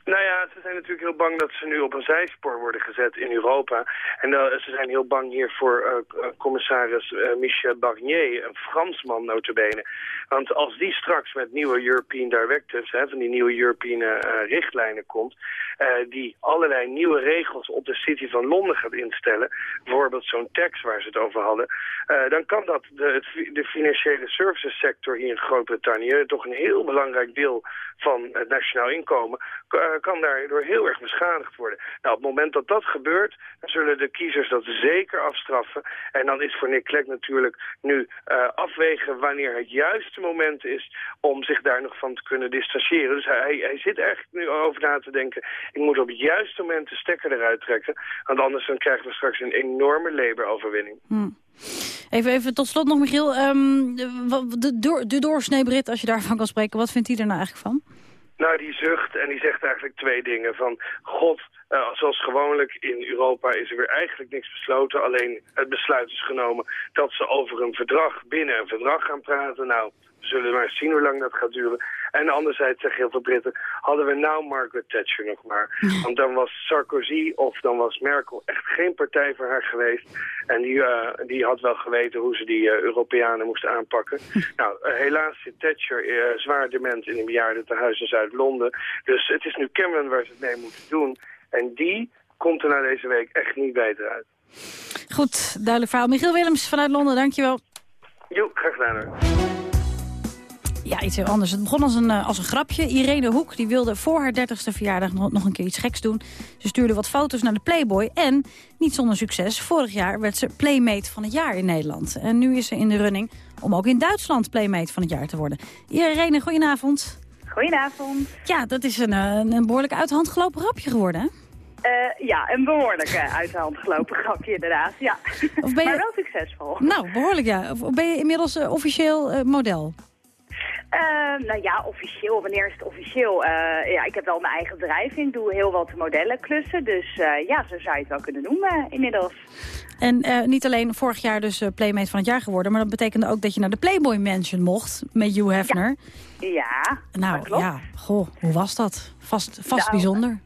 Nou ja, ze zijn natuurlijk heel bang dat ze nu op een zijspoor worden gezet in Europa. En uh, ze zijn heel bang hier voor uh, commissaris Michel Barnier, een Fransman notabene. Want als die straks met nieuwe European Directives, hè, van die nieuwe European richtlijnen komt... die allerlei nieuwe regels op de City van Londen gaat instellen... bijvoorbeeld zo'n tax waar ze het over hadden... dan kan dat de, de financiële services sector hier in Groot-Brittannië... toch een heel belangrijk deel van het nationaal inkomen kan daardoor heel erg beschadigd worden. Nou, op het moment dat dat gebeurt, zullen de kiezers dat zeker afstraffen. En dan is voor Nick Clegg natuurlijk nu eh, afwegen wanneer het juiste moment is om zich daar nog van te kunnen distancieren. Dus hij, hij zit eigenlijk nu over na te denken, ik moet op het juiste moment de stekker eruit trekken. Want anders dan krijgen we straks een enorme Labour-overwinning. Hm. Even, even tot slot nog, Michiel. Ehm, de, de, de doorsnee Brit, als je daarvan kan spreken, wat vindt hij er nou eigenlijk van? Nou, die zucht en die zegt eigenlijk twee dingen. Van, god, eh, zoals gewoonlijk in Europa is er weer eigenlijk niks besloten. Alleen het besluit is genomen dat ze over een verdrag, binnen een verdrag gaan praten. Nou, we zullen maar zien hoe lang dat gaat duren. En anderzijds zeggen heel veel Britten, hadden we nou Margaret Thatcher nog maar. Want dan was Sarkozy of dan was Merkel echt geen partij voor haar geweest. En die, eh, die had wel geweten hoe ze die eh, Europeanen moesten aanpakken. nou, helaas zit Thatcher zwaar dement in een bejaardentehuis in Zuid-Londen. Dus het is nu Cameron waar ze het mee moeten doen. En die komt er na deze week echt niet beter uit. Goed, duidelijk verhaal. Michiel Willems vanuit Londen, dankjewel. Jo, graag gedaan hoor. Ja, iets heel anders. Het begon als een, eh, als een grapje. Irene Hoek die wilde voor haar 30ste verjaardag nog, nog een keer iets geks doen. Ze stuurde wat foto's naar de Playboy. En, niet zonder succes, vorig jaar werd ze Playmate van het jaar in Nederland. En nu is ze in de running om ook in Duitsland Playmate van het jaar te worden. Irene, goedenavond. Goedenavond. Ja, dat is een, eh, een, een behoorlijk uit de hand gelopen grapje geworden, hè? Eh, ja, een behoorlijk eh, uit de hand gelopen grapje inderdaad, ja. Of ben je- maar wel succesvol. Nou, behoorlijk ja. Of ben je inmiddels eh, officieel eh, model? Nou ja, officieel, wanneer is het officieel? Ja, ik heb wel mijn eigen bedrijf in, doe heel wat modellenklussen. Dus ja, zo zou je het wel kunnen noemen inmiddels. En niet alleen vorig jaar dus Playmate van het jaar geworden... maar dat betekende ook dat je naar de Playboy Mansion mocht met Hugh Hefner. Ja, nou klopt. ja, goh, hoe was dat? Vast, vast Nou, bijzonder.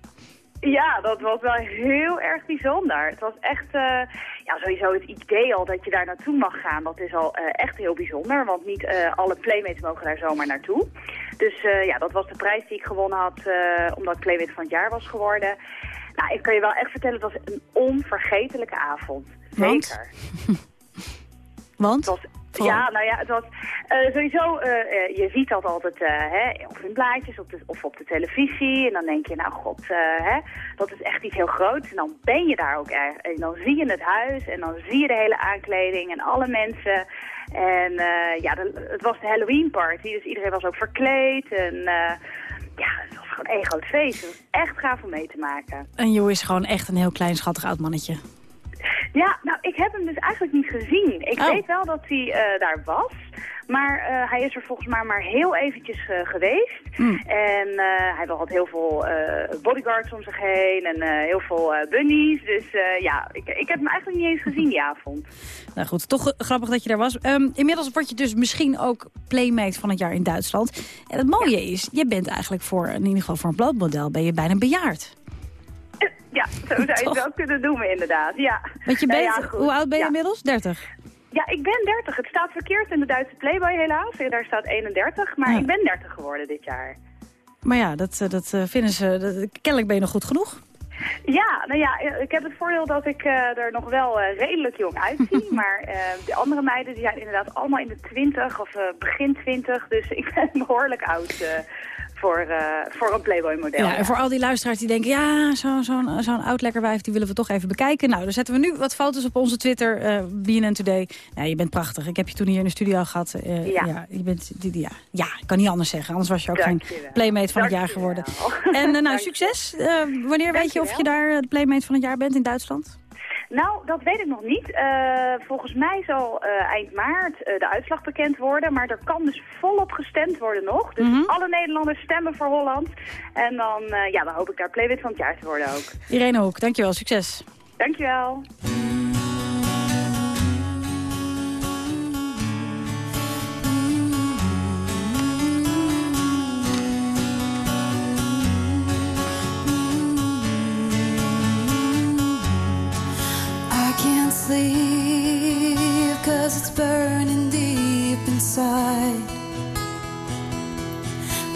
Ja, dat was wel heel erg bijzonder. Het was echt, eh, ja, sowieso het idee al dat je daar naartoe mag gaan, dat is al eh, echt heel bijzonder. Want niet eh, alle playmates mogen daar zomaar naartoe. Dus ja, dat was de prijs die ik gewonnen had, omdat ik playmate van het jaar was geworden. Nou, ik kan je wel echt vertellen, het was een onvergetelijke avond. Want? Zeker. Want? Het was, ja, nou ja, het was eh, sowieso, eh, eh, je ziet dat altijd eh, hè, of in blaadjes op de, of op de televisie. En dan denk je, nou god, hè, dat is echt iets heel groots. En dan ben je daar ook erg. En dan zie je het huis en dan zie je de hele aankleding en alle mensen. En ja, de- het was de Halloween party, dus iedereen was ook verkleed. En ja, het was gewoon één groot feest. Het was echt gaaf om mee te maken. En Hugh is gewoon echt een heel klein schattig oud mannetje. Ja, nou, ik heb hem dus eigenlijk niet gezien. Ik Oh. weet wel dat hij eh, daar was. Maar eh, hij is er volgens mij maar heel eventjes eh, geweest. Hmm. En hij had heel veel bodyguards om zich heen en heel veel bunnies. Dus ja, ik, ik heb hem eigenlijk niet eens gezien die avond. Nou goed, toch grappig dat je daar was. Ehm, inmiddels word je dus misschien ook Playmate van het jaar in Duitsland. En het mooie is, je bent eigenlijk voor, in ieder geval voor een blootmodel, ben je bijna bejaard. Ja, zo zou je het wel kunnen noemen inderdaad. Ja. Want je Nou bent, ja, hoe oud ben je inmiddels? 30. Ja, ik ben 30. Het staat verkeerd in de Duitse Playboy helaas. Daar staat 31, maar ik ben 30 geworden dit jaar. Maar ja, dat, eh, dat eh, vinden ze, dat- kennelijk ben je nog goed genoeg. Ja, nou ja, ik heb het voordeel dat ik eh, er nog wel eh, redelijk jong uitzie. maar eh, de andere meiden die zijn inderdaad allemaal in de 20 of eh, begin 20. Dus ik ben behoorlijk oud eh, voor, eh, voor een Playboy-model. Ja, en voor al die luisteraars die denken, ja, zo- zo'n zo'n oud lekker wijf, die willen we toch even bekijken. Nou, dan zetten we nu wat foto's op onze Twitter, eh BNN Today. Nou, je bent prachtig. Ik heb je toen hier in de studio gehad. Eh, Ja. je bent, die- ja. ja, ik kan niet anders zeggen. Anders was je ook geen Playmate van het jaar geworden. En nou, succes. Wanneer weet je of je daar de Playmate van het jaar bent in Duitsland? Nou, dat weet ik nog niet. Eh, volgens mij zal eh, eind maart eh, de uitslag bekend worden. Maar er kan dus volop gestemd worden nog. Dus Mhm. alle Nederlanders stemmen voor Holland. En dan, ja, dan hoop ik daar Playmate van het jaar te worden ook. Irene Hoek, dankjewel. Succes. Dankjewel. Cause it's burning deep inside.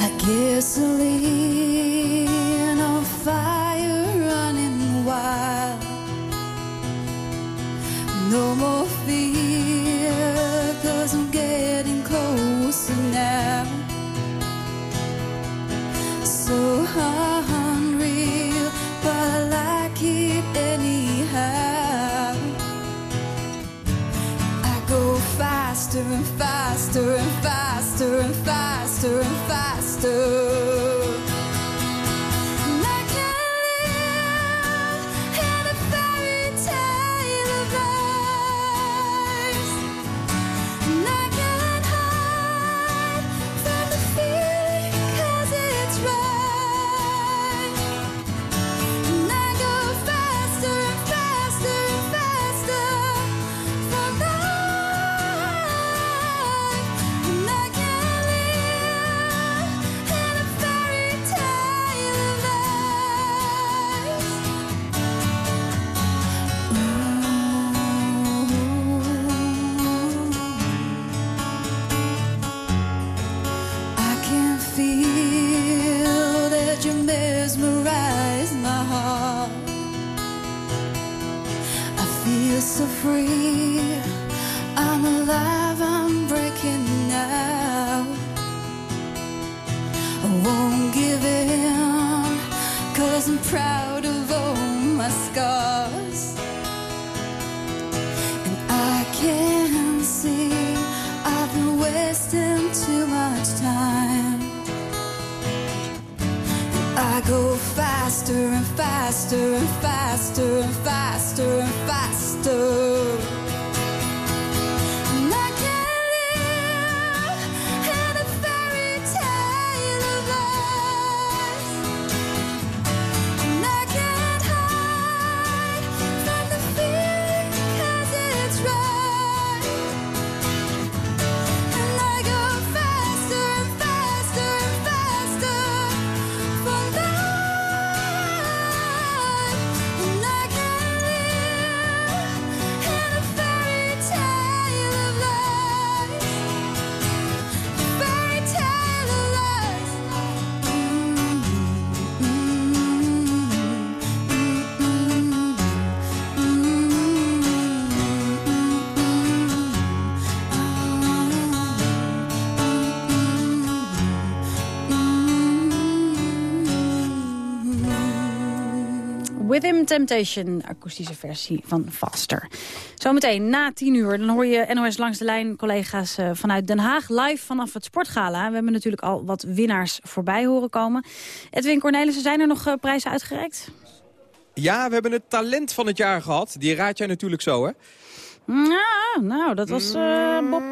Like gasoline on fire running wild. No more fear Him Temptation, akoestische versie van Faster. Zometeen na tien uur, dan hoor je NOS Langs de Lijn... collega's eh, vanuit Den Haag live vanaf het Sportgala. We hebben natuurlijk al wat winnaars voorbij horen komen. Edwin Cornelissen, zijn er nog eh, prijzen uitgereikt? Ja, we hebben het talent van het jaar gehad. Die raad jij natuurlijk zo, hè? Ja, nou, dat was eh, Bob...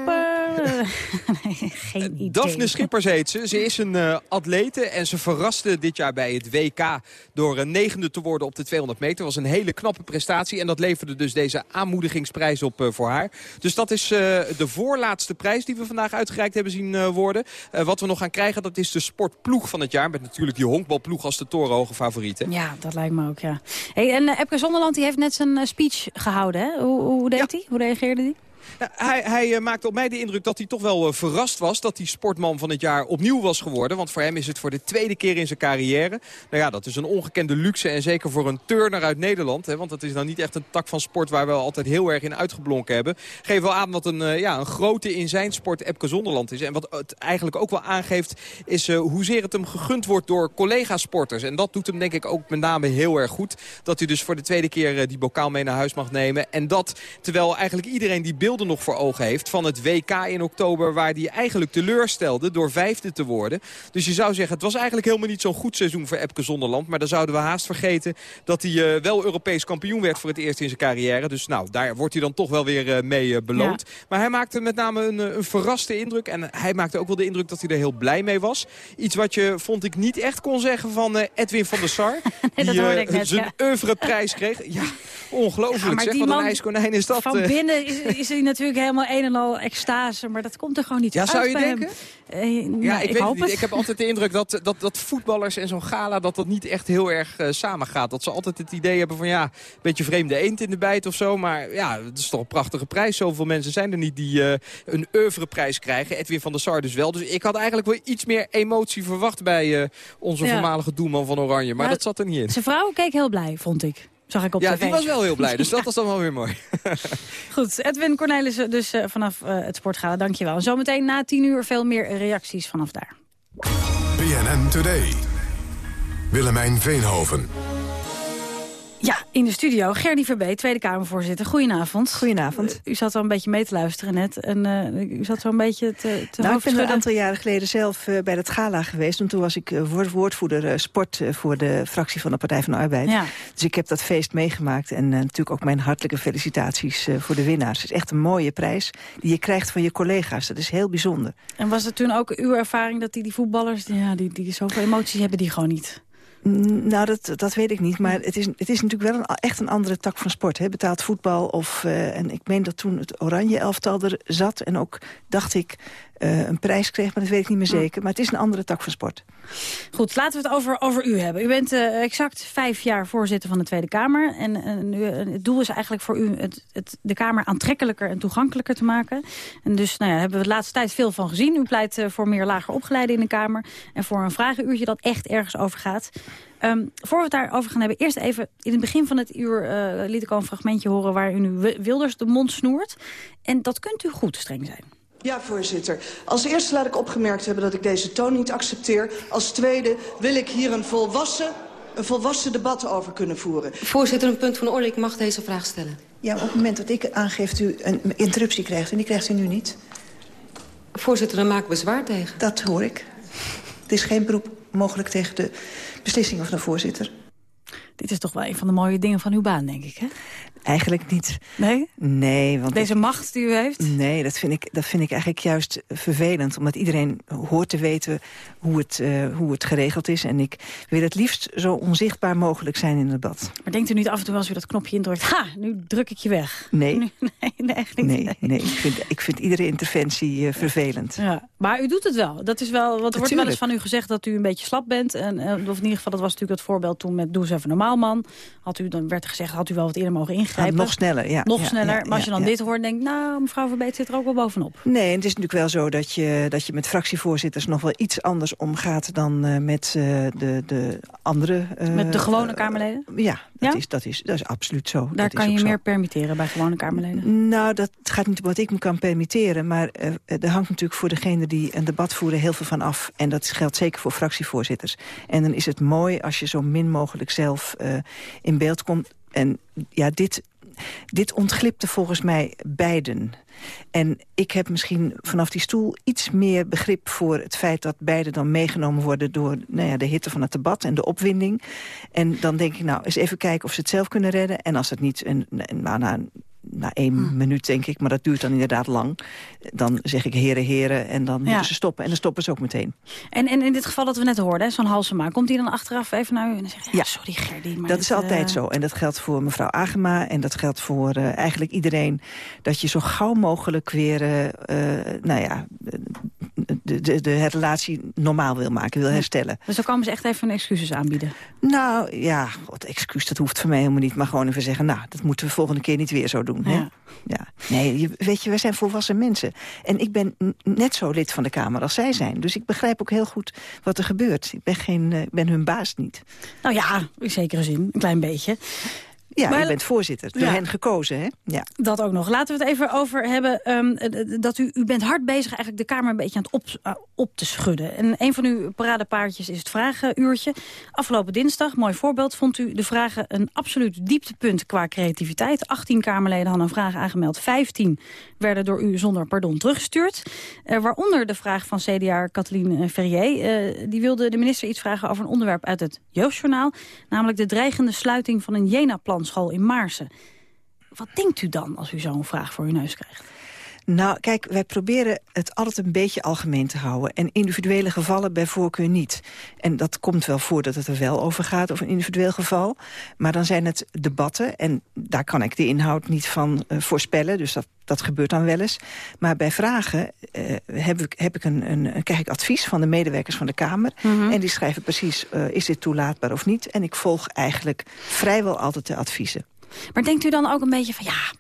nee, geen idee. Daphne Schippers heet ze. Ze is een eh, atlete en ze verraste dit jaar bij het WK... door een negende te worden op de 200 meter. Dat was een hele knappe prestatie. En dat leverde dus deze aanmoedigingsprijs op eh, voor haar. Dus dat is eh, de voorlaatste prijs die we vandaag uitgereikt hebben zien eh, worden. Eh, wat we nog gaan krijgen, dat is de sportploeg van het jaar. Met natuurlijk die honkbalploeg als de torenhoge favoriete. Ja, dat lijkt me ook, ja. Hey, en uh, Epke Zonderland die heeft net zijn eh, speech gehouden, hè? Hoe, hoe deed hij? Hoe reageerde hij? Hij, hij eh, maakte op mij de indruk dat hij toch wel eh, verrast was... dat hij sportman van het jaar opnieuw was geworden. Want voor hem is het voor de tweede keer in zijn carrière. Nou ja, dat is een ongekende luxe. En zeker voor een turner uit Nederland. Hè, want dat is nou niet echt een tak van sport waar we altijd heel erg in uitgeblonken hebben. Geef wel aan wat een, eh, ja, een grote in zijn sport Epke Zonderland is. En wat het eigenlijk ook wel aangeeft... is hoezeer het hem gegund wordt door collega-sporters. En dat doet hem denk ik ook met name heel erg goed. Dat hij dus voor de tweede keer die bokaal mee naar huis mag nemen. En dat terwijl eigenlijk iedereen die nog voor ogen heeft van het WK in oktober... waar hij eigenlijk teleurstelde door vijfde te worden. Dus je zou zeggen, het was eigenlijk helemaal niet zo'n goed seizoen voor Epke Zonderland. Maar dan zouden we haast vergeten dat hij uh, wel Europees kampioen werd voor het eerst in zijn carrière. Dus nou, daar wordt hij dan toch wel weer uh, mee uh, beloond. Ja. Maar hij maakte met name een, een verraste indruk. En hij maakte ook wel de indruk dat hij er heel blij mee was. Iets wat je, vond ik, niet echt kon zeggen van Edwin van der Sar. nee, die net, zijn ja. oeuvreprijs kreeg. Ja, ongelooflijk ja, zeg. Wat een ijskonijn is dat. Van binnen is, is hij natuurlijk helemaal een en al extase. Maar dat komt er gewoon niet ja, uit zou je denken? Uh, ja, ik, ik, weet hoop het niet. Ik heb altijd de indruk dat, dat, dat voetballers en zo'n gala... dat dat niet echt heel erg uh, samen gaat. Dat ze altijd het idee hebben van ja, een beetje vreemde eend in de bijt of zo. Maar ja, het is toch een prachtige prijs. Zoveel mensen zijn er niet die uh, een oeuvreprijs krijgen. Edwin van der Sar dus wel. Dus ik had eigenlijk wel iets meer emotie verwacht bij onze ja. voormalige doelman van Oranje. Maar, maar dat zat er niet in. Zijn vrouw keek heel blij, vond ik. Zag ik op ja, tv. die was wel heel blij, dus dat was dan wel weer mooi. Goed, Edwin Cornelissen dus uh, vanaf uh, het Sportgala, dankjewel. Zometeen na tien uur veel meer reacties vanaf daar. BNN Today. Willemijn Veenhoven. Ja, in de studio Gerdy Verbeet, Tweede Kamervoorzitter. Goedenavond. Goedenavond. U zat al een beetje mee te luisteren net. En eh, u zat zo een beetje te, te Nou, ik ben een aantal jaren geleden zelf eh, bij het gala geweest. En toen was ik eh, woord- woordvoerder eh, sport eh, voor de fractie van de Partij van de Arbeid. Ja. Dus ik heb dat feest meegemaakt. En eh, natuurlijk ook mijn hartelijke felicitaties eh, voor de winnaars. Het is echt een mooie prijs die je krijgt van je collega's. Dat is heel bijzonder. En was het toen ook uw ervaring dat die, die voetballers... Ja, die, die zoveel emoties hebben die gewoon niet? Mm, Nou, dat, dat weet ik niet. Maar het is, het is natuurlijk wel een, echt een andere tak van sport. Hè? Betaald voetbal. Of, eh, en ik meen dat toen het oranje elftal er zat. En ook, dacht ik, eh, een prijs kreeg. Maar dat weet ik niet meer zeker. Maar het is een andere tak van sport. Goed, laten we het over, over u hebben. U bent eh, exact vijf jaar voorzitter van de Tweede Kamer. En, het doel is eigenlijk voor u het, het, de Kamer aantrekkelijker en toegankelijker te maken. En dus nou ja, hebben we de laatste tijd veel van gezien. U pleit voor meer lager opgeleiden in de Kamer. En voor een vragenuurtje dat echt ergens over gaat. Ehm, voor we het daarover gaan hebben, eerst even... in het begin van het uur eh, liet ik al een fragmentje horen... waar u nu Wi- Wilders de mond snoert. En dat kunt u goed streng zijn. Ja, voorzitter. Als eerste laat ik opgemerkt hebben dat ik deze toon niet accepteer. Als tweede wil ik hier een volwassen, een volwassen debat over kunnen voeren. Voorzitter, een punt van orde. Ik mag deze vraag stellen. Ja, op het moment dat ik aangeef dat u een interruptie krijgt... en die krijgt u nu niet. Voorzitter, daar maak ik bezwaar tegen. Dat hoor ik. Het is geen beroep mogelijk tegen de beslissingen van de voorzitter. Dit is toch wel een van de mooie dingen van uw baan, denk ik, hè? Eigenlijk niet. Nee? Nee, want... Deze macht die u heeft? Nee, dat vind, ik, dat vind ik eigenlijk juist vervelend. Omdat iedereen hoort te weten hoe het, eh, hoe het geregeld is. En ik wil het liefst zo onzichtbaar mogelijk zijn in het debat. Maar denkt u niet af en toe als u dat knopje indrukt... ha, nu druk ik je weg? Nee. Nu- nee, nee, echt niet. Nee, nee ik, vind, ik vind iedere interventie eh, vervelend. Ja, maar u doet het wel. Dat is wel want er wordt wel eens van u gezegd dat u een beetje slap bent. En, eh, of in ieder geval, dat was natuurlijk het voorbeeld toen met Doe eens even normaal, man. Had u, dan werd er gezegd, had u wel wat eerder mogen nog sneller, ja. Nog Ja, sneller. ja, maar als je dan dit hoort, denk ik, nou, mevrouw Verbeet zit er ook wel bovenop. Nee, het is natuurlijk wel zo dat je, dat je met fractievoorzitters nog wel iets anders omgaat dan eh, met eh, de, de andere... eh, Met de gewone Kamerleden? Ja, dat? Is, dat, is, dat is absoluut zo. Daar Dat is kan je zo. meer permitteren bij gewone Kamerleden. Nou, dat gaat niet om wat ik me kan permitteren. Maar er hangt natuurlijk voor degene die een debat voeren heel veel van af. En dat geldt zeker voor fractievoorzitters. En dan is het mooi als je zo min mogelijk zelf in beeld komt. En ja, dit, dit ontglipte volgens mij beiden. En ik heb misschien vanaf die stoel iets meer begrip voor het feit dat beide dan meegenomen worden door nou ja, de hitte van het debat en de opwinding. En dan denk ik, nou, eens even kijken of ze het zelf kunnen redden. En als het niet, een, een, nou, na, na één Hm. minuut denk ik, maar dat duurt dan inderdaad lang. Dan zeg ik heren, heren en dan Ja. moeten ze stoppen. En dan stoppen ze ook meteen. En, en in dit geval dat we net hoorden, zo'n Halsema... komt hij dan achteraf even naar u en dan zegt... Ja, Ja. sorry Gerdy, maar dat is altijd eh, zo. En dat geldt voor mevrouw Agema en dat geldt voor eh, eigenlijk iedereen. Dat je zo gauw mogelijk weer, eh, nou ja, de, de, de relatie normaal wil maken, wil herstellen. Dus dan komen ze echt even excuses aanbieden. Nou ja, god, excuus, dat hoeft voor mij helemaal niet. Maar gewoon even zeggen, nou, dat moeten we volgende keer niet weer zo doen. Hè? Ja. Ja. Nee, je, weet je, wij zijn volwassen mensen. En ik ben net zo lid van de Kamer als zij zijn. Dus ik begrijp ook heel goed wat er gebeurt. Ik ben, geen, eh, ben hun baas niet. Nou ja, in zekere zin, een klein beetje. Ja, Maar- je bent voorzitter. Door Ja. hen gekozen, hè? Ja. Dat ook nog. Laten we het even over hebben. ehm, eh, eh, dat u, u bent hard bezig eigenlijk de Kamer een beetje aan het op, eh, op te schudden. En een van uw paradepaardjes is het vragenuurtje. Afgelopen dinsdag, mooi voorbeeld, vond u de vragen een absoluut dieptepunt qua creativiteit. 18 Kamerleden hadden een vraag aangemeld. 15 werden door u zonder pardon teruggestuurd. Waaronder de vraag van CDA Kathleen Ferrier. Die wilde de minister iets vragen over een onderwerp uit het Jeugdjournaal. Namelijk de dreigende sluiting van een Jena-planschool in Maarsen. Wat denkt u dan als u zo'n vraag voor uw neus krijgt? Nou, kijk, wij proberen het altijd een beetje algemeen te houden. En individuele gevallen bij voorkeur niet. En dat komt wel voor dat het er wel over gaat, over een individueel geval. Maar dan zijn het debatten. En daar kan ik de inhoud niet van eh, voorspellen. Dus dat, dat gebeurt dan wel eens. Maar bij vragen eh, heb ik, heb ik een, een, krijg ik advies van de medewerkers van de Kamer. En die schrijven precies, eh, is dit toelaatbaar of niet? En ik volg eigenlijk vrijwel altijd de adviezen. Maar denkt u dan ook een beetje van ja,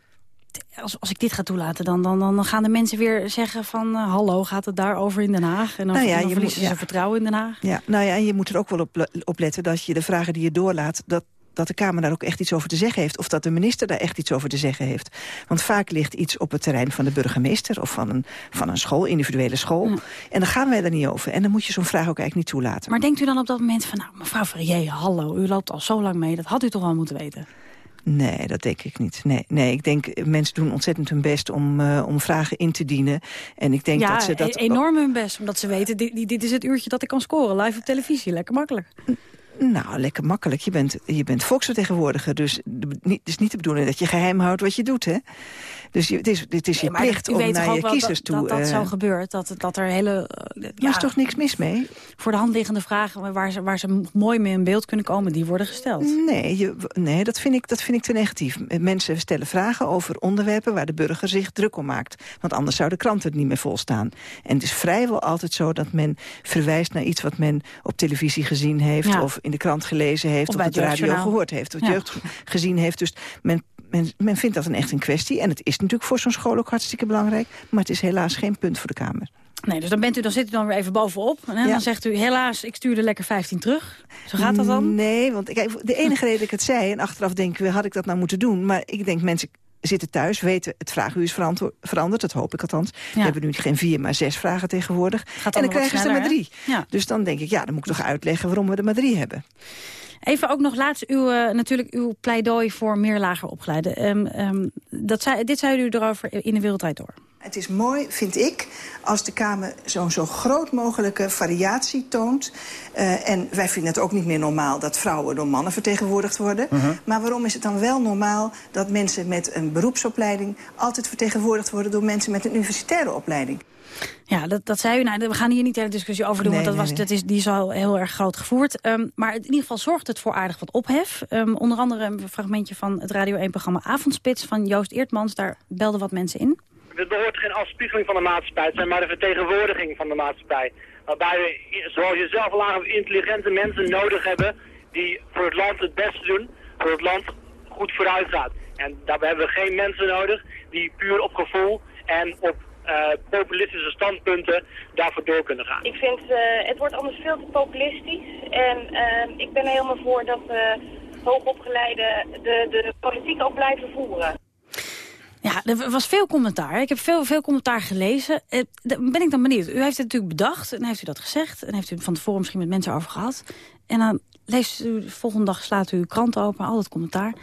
als, als ik dit ga toelaten, dan, dan, dan gaan de mensen weer zeggen van eh, hallo, gaat het daarover in Den Haag? En dan, Nou ja, dan je verliezen moet- ze ja. vertrouwen in Den Haag. Ja, nou ja, en je moet er ook wel op, op letten dat je de vragen die je doorlaat... dat dat de Kamer daar ook echt iets over te zeggen heeft... of dat de minister daar echt iets over te zeggen heeft. Want vaak ligt iets op het terrein van de burgemeester... of van een, van een school, individuele school. En dan gaan wij daar niet over. En dan moet je zo'n vraag ook eigenlijk niet toelaten. Maar denkt u dan op dat moment van, nou, mevrouw Verrier, hallo, u loopt al zo lang mee, dat had u toch wel moeten weten? Nee, dat denk ik niet. Nee, nee ik denk, eh, mensen doen ontzettend hun best om, eh, om vragen in te dienen. En ik denk ja, dat ze dat... e- enorm hun best, omdat ze weten, dit, dit is het uurtje dat ik kan scoren, live op televisie, lekker makkelijk. Nou, lekker makkelijk. Je bent, je bent volksvertegenwoordiger, dus het is niet de bedoeling dat je geheim houdt wat je doet, hè? Dus je, het is, het is je plicht om naar je kiezers dat, toe... Dat dat eh, zo gebeurt, dat, dat er hele... eh, Daar ja, is toch niks mis mee? Voor de hand liggende vragen waar ze, waar ze mooi mee in beeld kunnen komen, die worden gesteld. Nee, je, nee dat, vind ik, dat vind ik te negatief. Mensen stellen vragen over onderwerpen waar de burger zich druk om maakt. Want anders zou de krant het niet meer volstaan. En het is vrijwel altijd zo dat men verwijst naar iets wat men op televisie gezien heeft... Ja. of in de krant gelezen heeft, Of op de radio gehoord heeft... of Ja. jeugd gezien heeft. Dus men, men, men vindt dat een echt een kwestie. En het is natuurlijk voor zo'n school ook hartstikke belangrijk. Maar het is helaas geen punt voor de Kamer. Nee, dus dan, bent u, dan zit u dan weer even bovenop. En Ja. dan zegt u, helaas, ik stuurde lekker 15 terug. Zo gaat dat dan? Nee, want kijk, de enige reden dat ik het zei... en achteraf denk ik, had ik dat nou moeten doen? Maar ik denk, mensen zitten thuis, weten het vraaguur is veranderd. Dat hoop ik althans. We hebben nu geen vier, maar zes vragen tegenwoordig. en dan krijgen ze er maar drie. Ja. Dus dan denk ik, ja, dan moet ik toch uitleggen waarom we er maar drie hebben. Even ook nog laatst uw, eh, natuurlijk uw pleidooi voor meer lager opgeleiden. Ehm, ehm, dat zei, dit zei u erover in de Wereldtijd Door. Het is mooi, vind ik, als de Kamer zo'n zo groot mogelijke variatie toont. Eh, en wij vinden het ook niet meer normaal dat vrouwen door mannen vertegenwoordigd worden. Maar waarom is het dan wel normaal dat mensen met een beroepsopleiding... altijd vertegenwoordigd worden door mensen met een universitaire opleiding? Ja, dat, dat zei u. Nou, we gaan hier niet de hele discussie over doen, Nee, want dat nee, was, nee. dat is, die is al heel erg groot gevoerd. Ehm, maar in ieder geval zorgt het voor aardig wat ophef. Ehm, onder andere een fragmentje van het Radio 1-programma Avondspits van Joost Eertmans. Daar belden wat mensen in. Het behoort geen afspiegeling van de maatschappij te zijn, maar de vertegenwoordiging van de maatschappij. Waarbij we, zoals je zelf al intelligente mensen nodig hebben die voor het land het beste doen, voor het land goed vooruit gaat. En daarbij hebben we geen mensen nodig die puur op gevoel en op populistische standpunten daarvoor door kunnen gaan. Ik vind, eh, het wordt anders veel te populistisch. En eh, ik ben er helemaal voor dat eh hoogopgeleiden de, de politiek ook blijven voeren. Ja, er was veel commentaar. Ik heb veel, veel commentaar gelezen. Eh, ben ik dan benieuwd. U heeft het natuurlijk bedacht en heeft u dat gezegd. En heeft u het van tevoren misschien met mensen over gehad. En dan leest u de volgende dag, slaat u uw krant open, al het commentaar.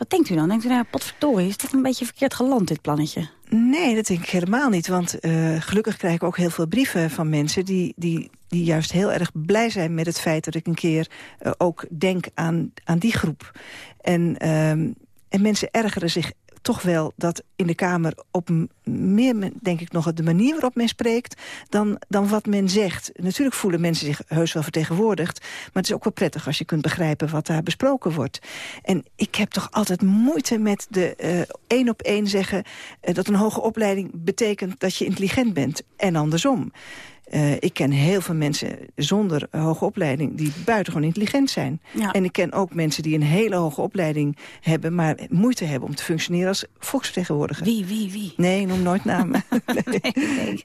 Wat denkt u dan? Denkt u, nou, potverdorie, is dit een beetje verkeerd geland, dit plannetje? Nee, dat denk ik helemaal niet. Want eh, gelukkig krijg ik ook heel veel brieven van mensen... Die, die, die juist heel erg blij zijn met het feit dat ik een keer eh, ook denk aan, aan die groep. En, ehm, en mensen ergeren zich toch wel dat in de Kamer op meer, denk ik nog, de manier waarop men spreekt... Dan, dan wat men zegt. Natuurlijk voelen mensen zich heus wel vertegenwoordigd... maar het is ook wel prettig als je kunt begrijpen wat daar besproken wordt. En ik heb toch altijd moeite met de eh, één op één zeggen... eh, dat een hoge opleiding betekent dat je intelligent bent. En andersom. Eh, ik ken heel veel mensen zonder hoge opleiding die buitengewoon intelligent zijn. Ja. En ik ken ook mensen die een hele hoge opleiding hebben... maar moeite hebben om te functioneren als volksvertegenwoordiger. Wie, wie, wie? Nee, noem nooit namen. nee,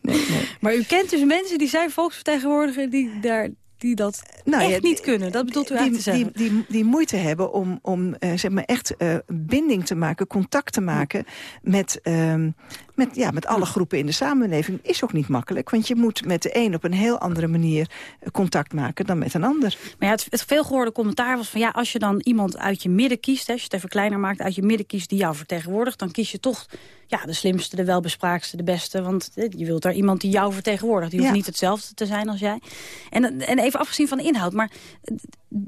Maar u kent dus mensen die zijn volksvertegenwoordiger... die, daar, die dat Nou echt ja, niet kunnen. Dat bedoelt u die, eigenlijk te die, zeggen. die, die moeite hebben om, om eh, zeg maar echt eh, binding te maken, contact te maken met, ehm, met, ja, met alle groepen in de samenleving is ook niet makkelijk. Want je moet met de een op een heel andere manier eh, contact maken dan met een ander. Maar ja, het, het veelgehoorde commentaar was van... ja, als je dan iemand uit je midden kiest... Hè, als je het even kleiner maakt, uit je midden kiest die jou vertegenwoordigt... dan kies je toch ja, de slimste, de welbespraakste, de beste. Want eh, je wilt daar iemand die jou vertegenwoordigt. Die hoeft Ja. niet hetzelfde te zijn als jij. En, en even afgezien van de inhoud, maar eh,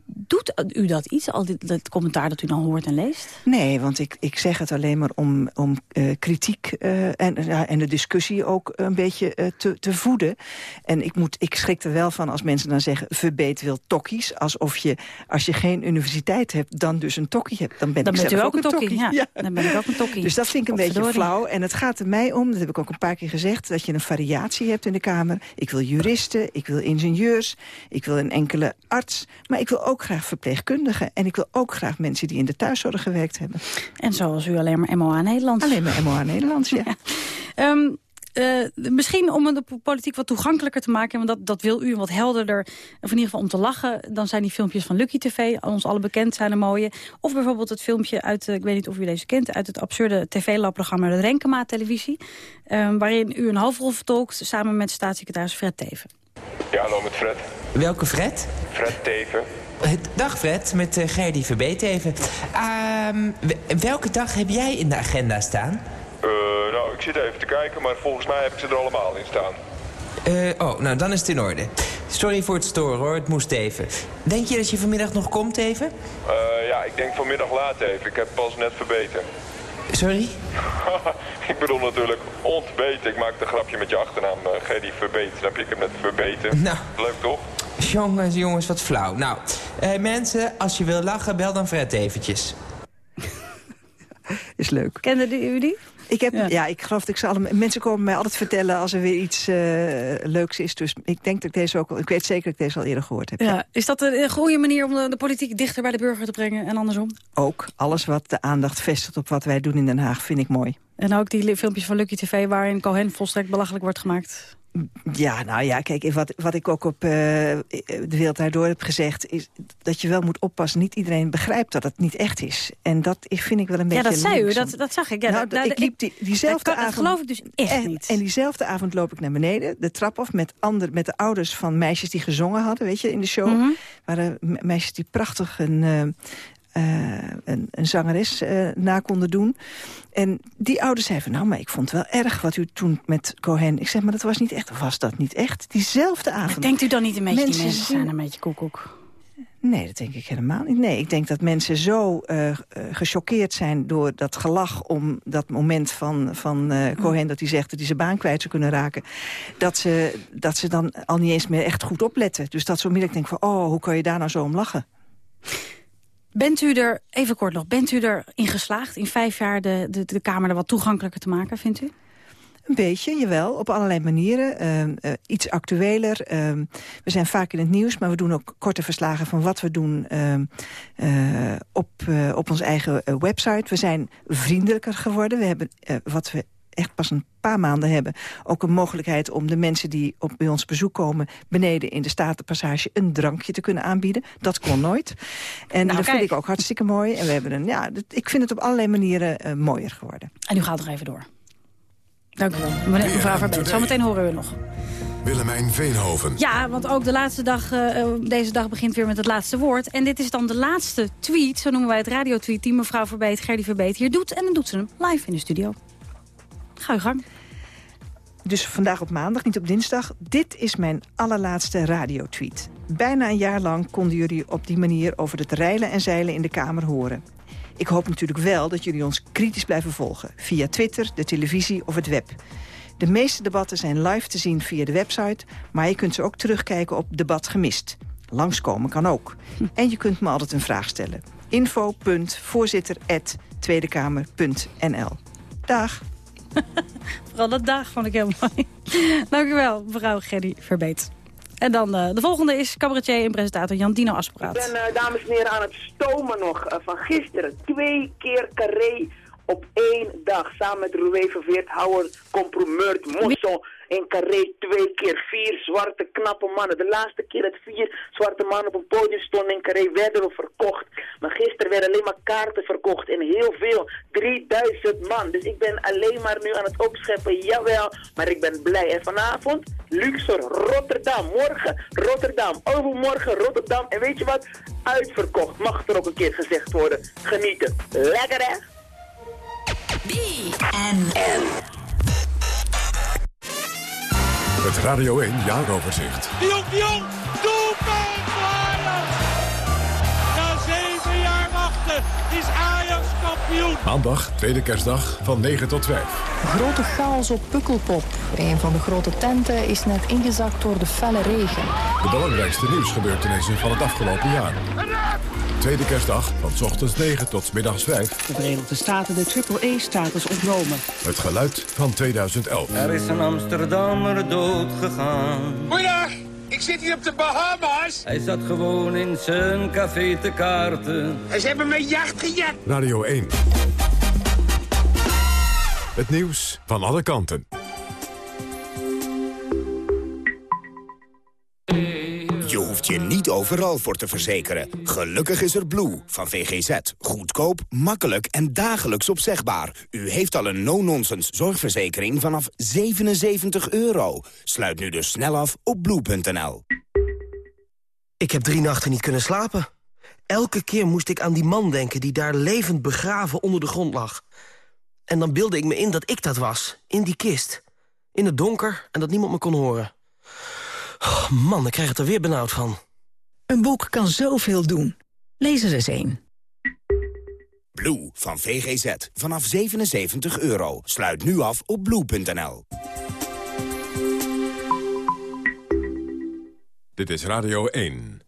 doet u dat iets? Al dit, dit commentaar dat u dan hoort en leest? Nee, want ik, ik zeg het alleen maar om, om eh, kritiek eh, en, ja, en de discussie ook een beetje eh, te, te voeden. En ik, moet, ik schrik er wel van als mensen dan zeggen... verbeet wil tokkies, alsof je als je geen universiteit hebt... dan dus een tokkie hebt. Dan ben Dan ik bent u zelf ook een tokkie, ja. Dan ben ik ook een tokkie. Dus dat vind ik een beetje flauw. En het gaat er mij om, dat heb ik ook een paar keer gezegd... dat je een variatie hebt in de Kamer. Ik wil juristen, ik wil ingenieurs, ik wil een enkele arts... maar ik wil ook graag verpleegkundigen. En ik wil ook graag mensen die in de thuiszorg gewerkt hebben. En zoals u alleen maar MOA Nederlands. Alleen maar MOA Nederlands, ja. Ehm, Eh, misschien om de po- politiek wat toegankelijker te maken... want dat, dat wil u wat helderder, of in ieder geval om te lachen... dan zijn die filmpjes van Lucky TV, ons alle bekend zijn er mooie. Of bijvoorbeeld het filmpje uit, eh, ik weet niet of u deze kent... uit het absurde tv-labprogramma De Renkema Televisie... eh, waarin u een hoofdrol vertolkt samen met staatssecretaris Fred Teven. Ja, hallo met Fred. Welke Fred? Fred Teven. Eh, Dag Fred, met uh, Gerdy Verbeet even. Ehm, welke dag heb jij in de agenda staan? Eh, nou, ik zit even te kijken, maar volgens mij heb ik ze er allemaal in staan. Oh, nou dan is het in orde. Sorry voor het storen hoor, het moest even. Denk je dat je vanmiddag nog komt even? Ja, ik denk vanmiddag laat even. Ik heb pas net verbeten. Sorry? ik bedoel natuurlijk ontbeten. Ik maakte een grapje met je achternaam, uh, Gerdy Verbeet. Snap je? Ik heb net verbeten. Nou. Leuk toch? Jongens, jongens, wat flauw. Nou, eh, mensen, als je wil lachen, bel dan Fred eventjes. Is leuk. Kende u die? Ik heb, ja. ik geloof dat ik ze allemaal... Mensen komen mij altijd vertellen als er weer iets eh, leuks is. Dus ik denk dat ik deze ook... al- Ik weet zeker dat ik deze al eerder gehoord heb. Ja, is dat een, goede manier om de, de politiek dichter bij de burger te brengen en andersom? Ook alles wat de aandacht vestigt op wat wij doen in Den Haag vind ik mooi. En ook die filmpjes van Lucky TV waarin Cohen volstrekt belachelijk wordt gemaakt. Ja, nou ja, kijk, wat, wat ik ook op eh, de wereld daardoor heb gezegd... is dat je wel moet oppassen. Niet iedereen begrijpt dat het niet echt is. En dat vind ik wel een Ja, beetje dat zei u, dat, dat zag ik. Ja, Nou, dat- ik dat- liep die, diezelfde dat kan- dat avond... geloof ik dus echt en, niet. En diezelfde avond loop ik naar beneden, de trap af... met, ander, met de ouders van meisjes die gezongen hadden, weet je, in de show. Mhm. waren me- meisjes die prachtig een, eh, een, een zangeres eh, na konden doen. En die ouders zeiden van, nou, maar ik vond het wel erg wat u toen met Cohen... Ik zeg, maar dat was niet echt, of was dat niet echt? Diezelfde avond. Denkt u dan niet een beetje, die Mensen mensen zijn een beetje koekoek? Nee, dat denk ik helemaal niet. Nee, ik denk dat mensen zo eh, eh, gechoqueerd zijn door dat gelach... om dat moment van, van eh, Cohen dat hij zegt dat hij zijn baan kwijt zou kunnen raken... Dat ze, dat ze dan al niet eens meer echt goed opletten. Dus dat ze onmiddellijk denken van... oh, hoe kan je daar nou zo om lachen? Bent u er, even kort nog, bent u erin geslaagd in vijf jaar de, de, de Kamer er wat toegankelijker te maken, vindt u? Een beetje, jawel, op allerlei manieren. Ehm, eh, iets actueler. Ehm, we zijn vaak in het nieuws, maar we doen ook korte verslagen van wat we doen ehm, eh, op, eh, op onze eigen website. We zijn vriendelijker geworden. We hebben, wat we echt pas een paar maanden hebben... ook een mogelijkheid om de mensen die op, bij ons bezoek komen... beneden in de Statenpassage een drankje te kunnen aanbieden. Dat kon nooit. En Nou, dat kijk. vind ik ook hartstikke mooi. En we hebben een, ja, ik vind het op allerlei manieren eh, mooier geworden. En u gaat nog even door. Dank u wel. Meneer, mevrouw Verbeet, zometeen horen we nog. Willemijn Veenhoven. Ja, want ook de laatste dag, eh, eh, deze dag begint weer met het laatste woord. En dit is dan de laatste tweet, zo noemen wij het radiotweet... die mevrouw Verbeet, Gerdy Verbeet hier doet. En dan doet ze hem live in de studio. Ga uw gang. Dus vandaag op maandag, niet op dinsdag. Dit is mijn allerlaatste radiotweet. Bijna een jaar lang konden jullie op die manier over het reilen en zeilen in de Kamer horen. Ik hoop natuurlijk wel dat jullie ons kritisch blijven volgen. Via Twitter, de televisie of het web. De meeste debatten zijn live te zien via de website... maar je kunt ze ook terugkijken op Debat Gemist. Langskomen kan ook. En je kunt me altijd een vraag stellen. info.voorzitter.tweedekamer.nl Dag. Vooral dat dag vond ik heel mooi. Dank u wel, mevrouw Gerdy Verbeet. En dan eh, de volgende is cabaretier en presentator Jan Dino Ik Aspraat. ben, eh, dames en heren, aan het stomen nog eh, van gisteren. Twee keer carré op één dag. Samen met Roué Verveert, Houwer, Compromeurt, Mosson. In carré twee keer. Vier zwarte knappe mannen. De laatste keer dat vier zwarte mannen op een podium stonden in carré werden we verkocht. Maar gisteren werden alleen maar kaarten verkocht. En heel veel. 3000 man. Dus ik ben alleen maar nu aan het opscheppen. Jawel. Maar ik ben blij. En vanavond Luxor, Rotterdam. Morgen Rotterdam. Overmorgen Rotterdam. En weet je wat? Uitverkocht. Mag er ook een keer gezegd worden. Genieten. Lekker hè? Het Radio 1 jaaroverzicht. Kampioen. Maandag, tweede kerstdag, van 9 tot 5. Grote chaos op Pukkelpop. Een van de grote tenten is net ingezakt door de felle regen. De belangrijkste nieuwsgebeurtenissen van het afgelopen jaar. Tweede kerstdag, van 's ochtends 9 tot middags 5. De Verenigde Staten de triple-E-status ontnomen. Het geluid van 2011. Er is een Amsterdammer dood gegaan. Goeiedag, ik zit hier op de Bahama's. Hij zat gewoon in zijn café te kaarten. En ze hebben mijn jacht gejat. Radio 1. Het nieuws van alle kanten. Je niet overal voor te verzekeren. Gelukkig is er Blue van VGZ. Goedkoop, makkelijk en dagelijks opzegbaar. U heeft al een no-nonsense zorgverzekering vanaf 77 euro. Sluit nu dus snel af op blue.nl. Ik heb drie nachten niet kunnen slapen. Elke keer moest ik aan die man denken die daar levend begraven onder de grond lag. En dan beelde ik me in dat ik dat was, in die kist. In het donker en dat niemand me kon horen. Oh, man, ik krijg het er weer benauwd van. Een boek kan zoveel doen. Lees er eens een. Blue van VGZ. Vanaf 77 euro. Sluit nu af op blue.nl. Dit is Radio 1.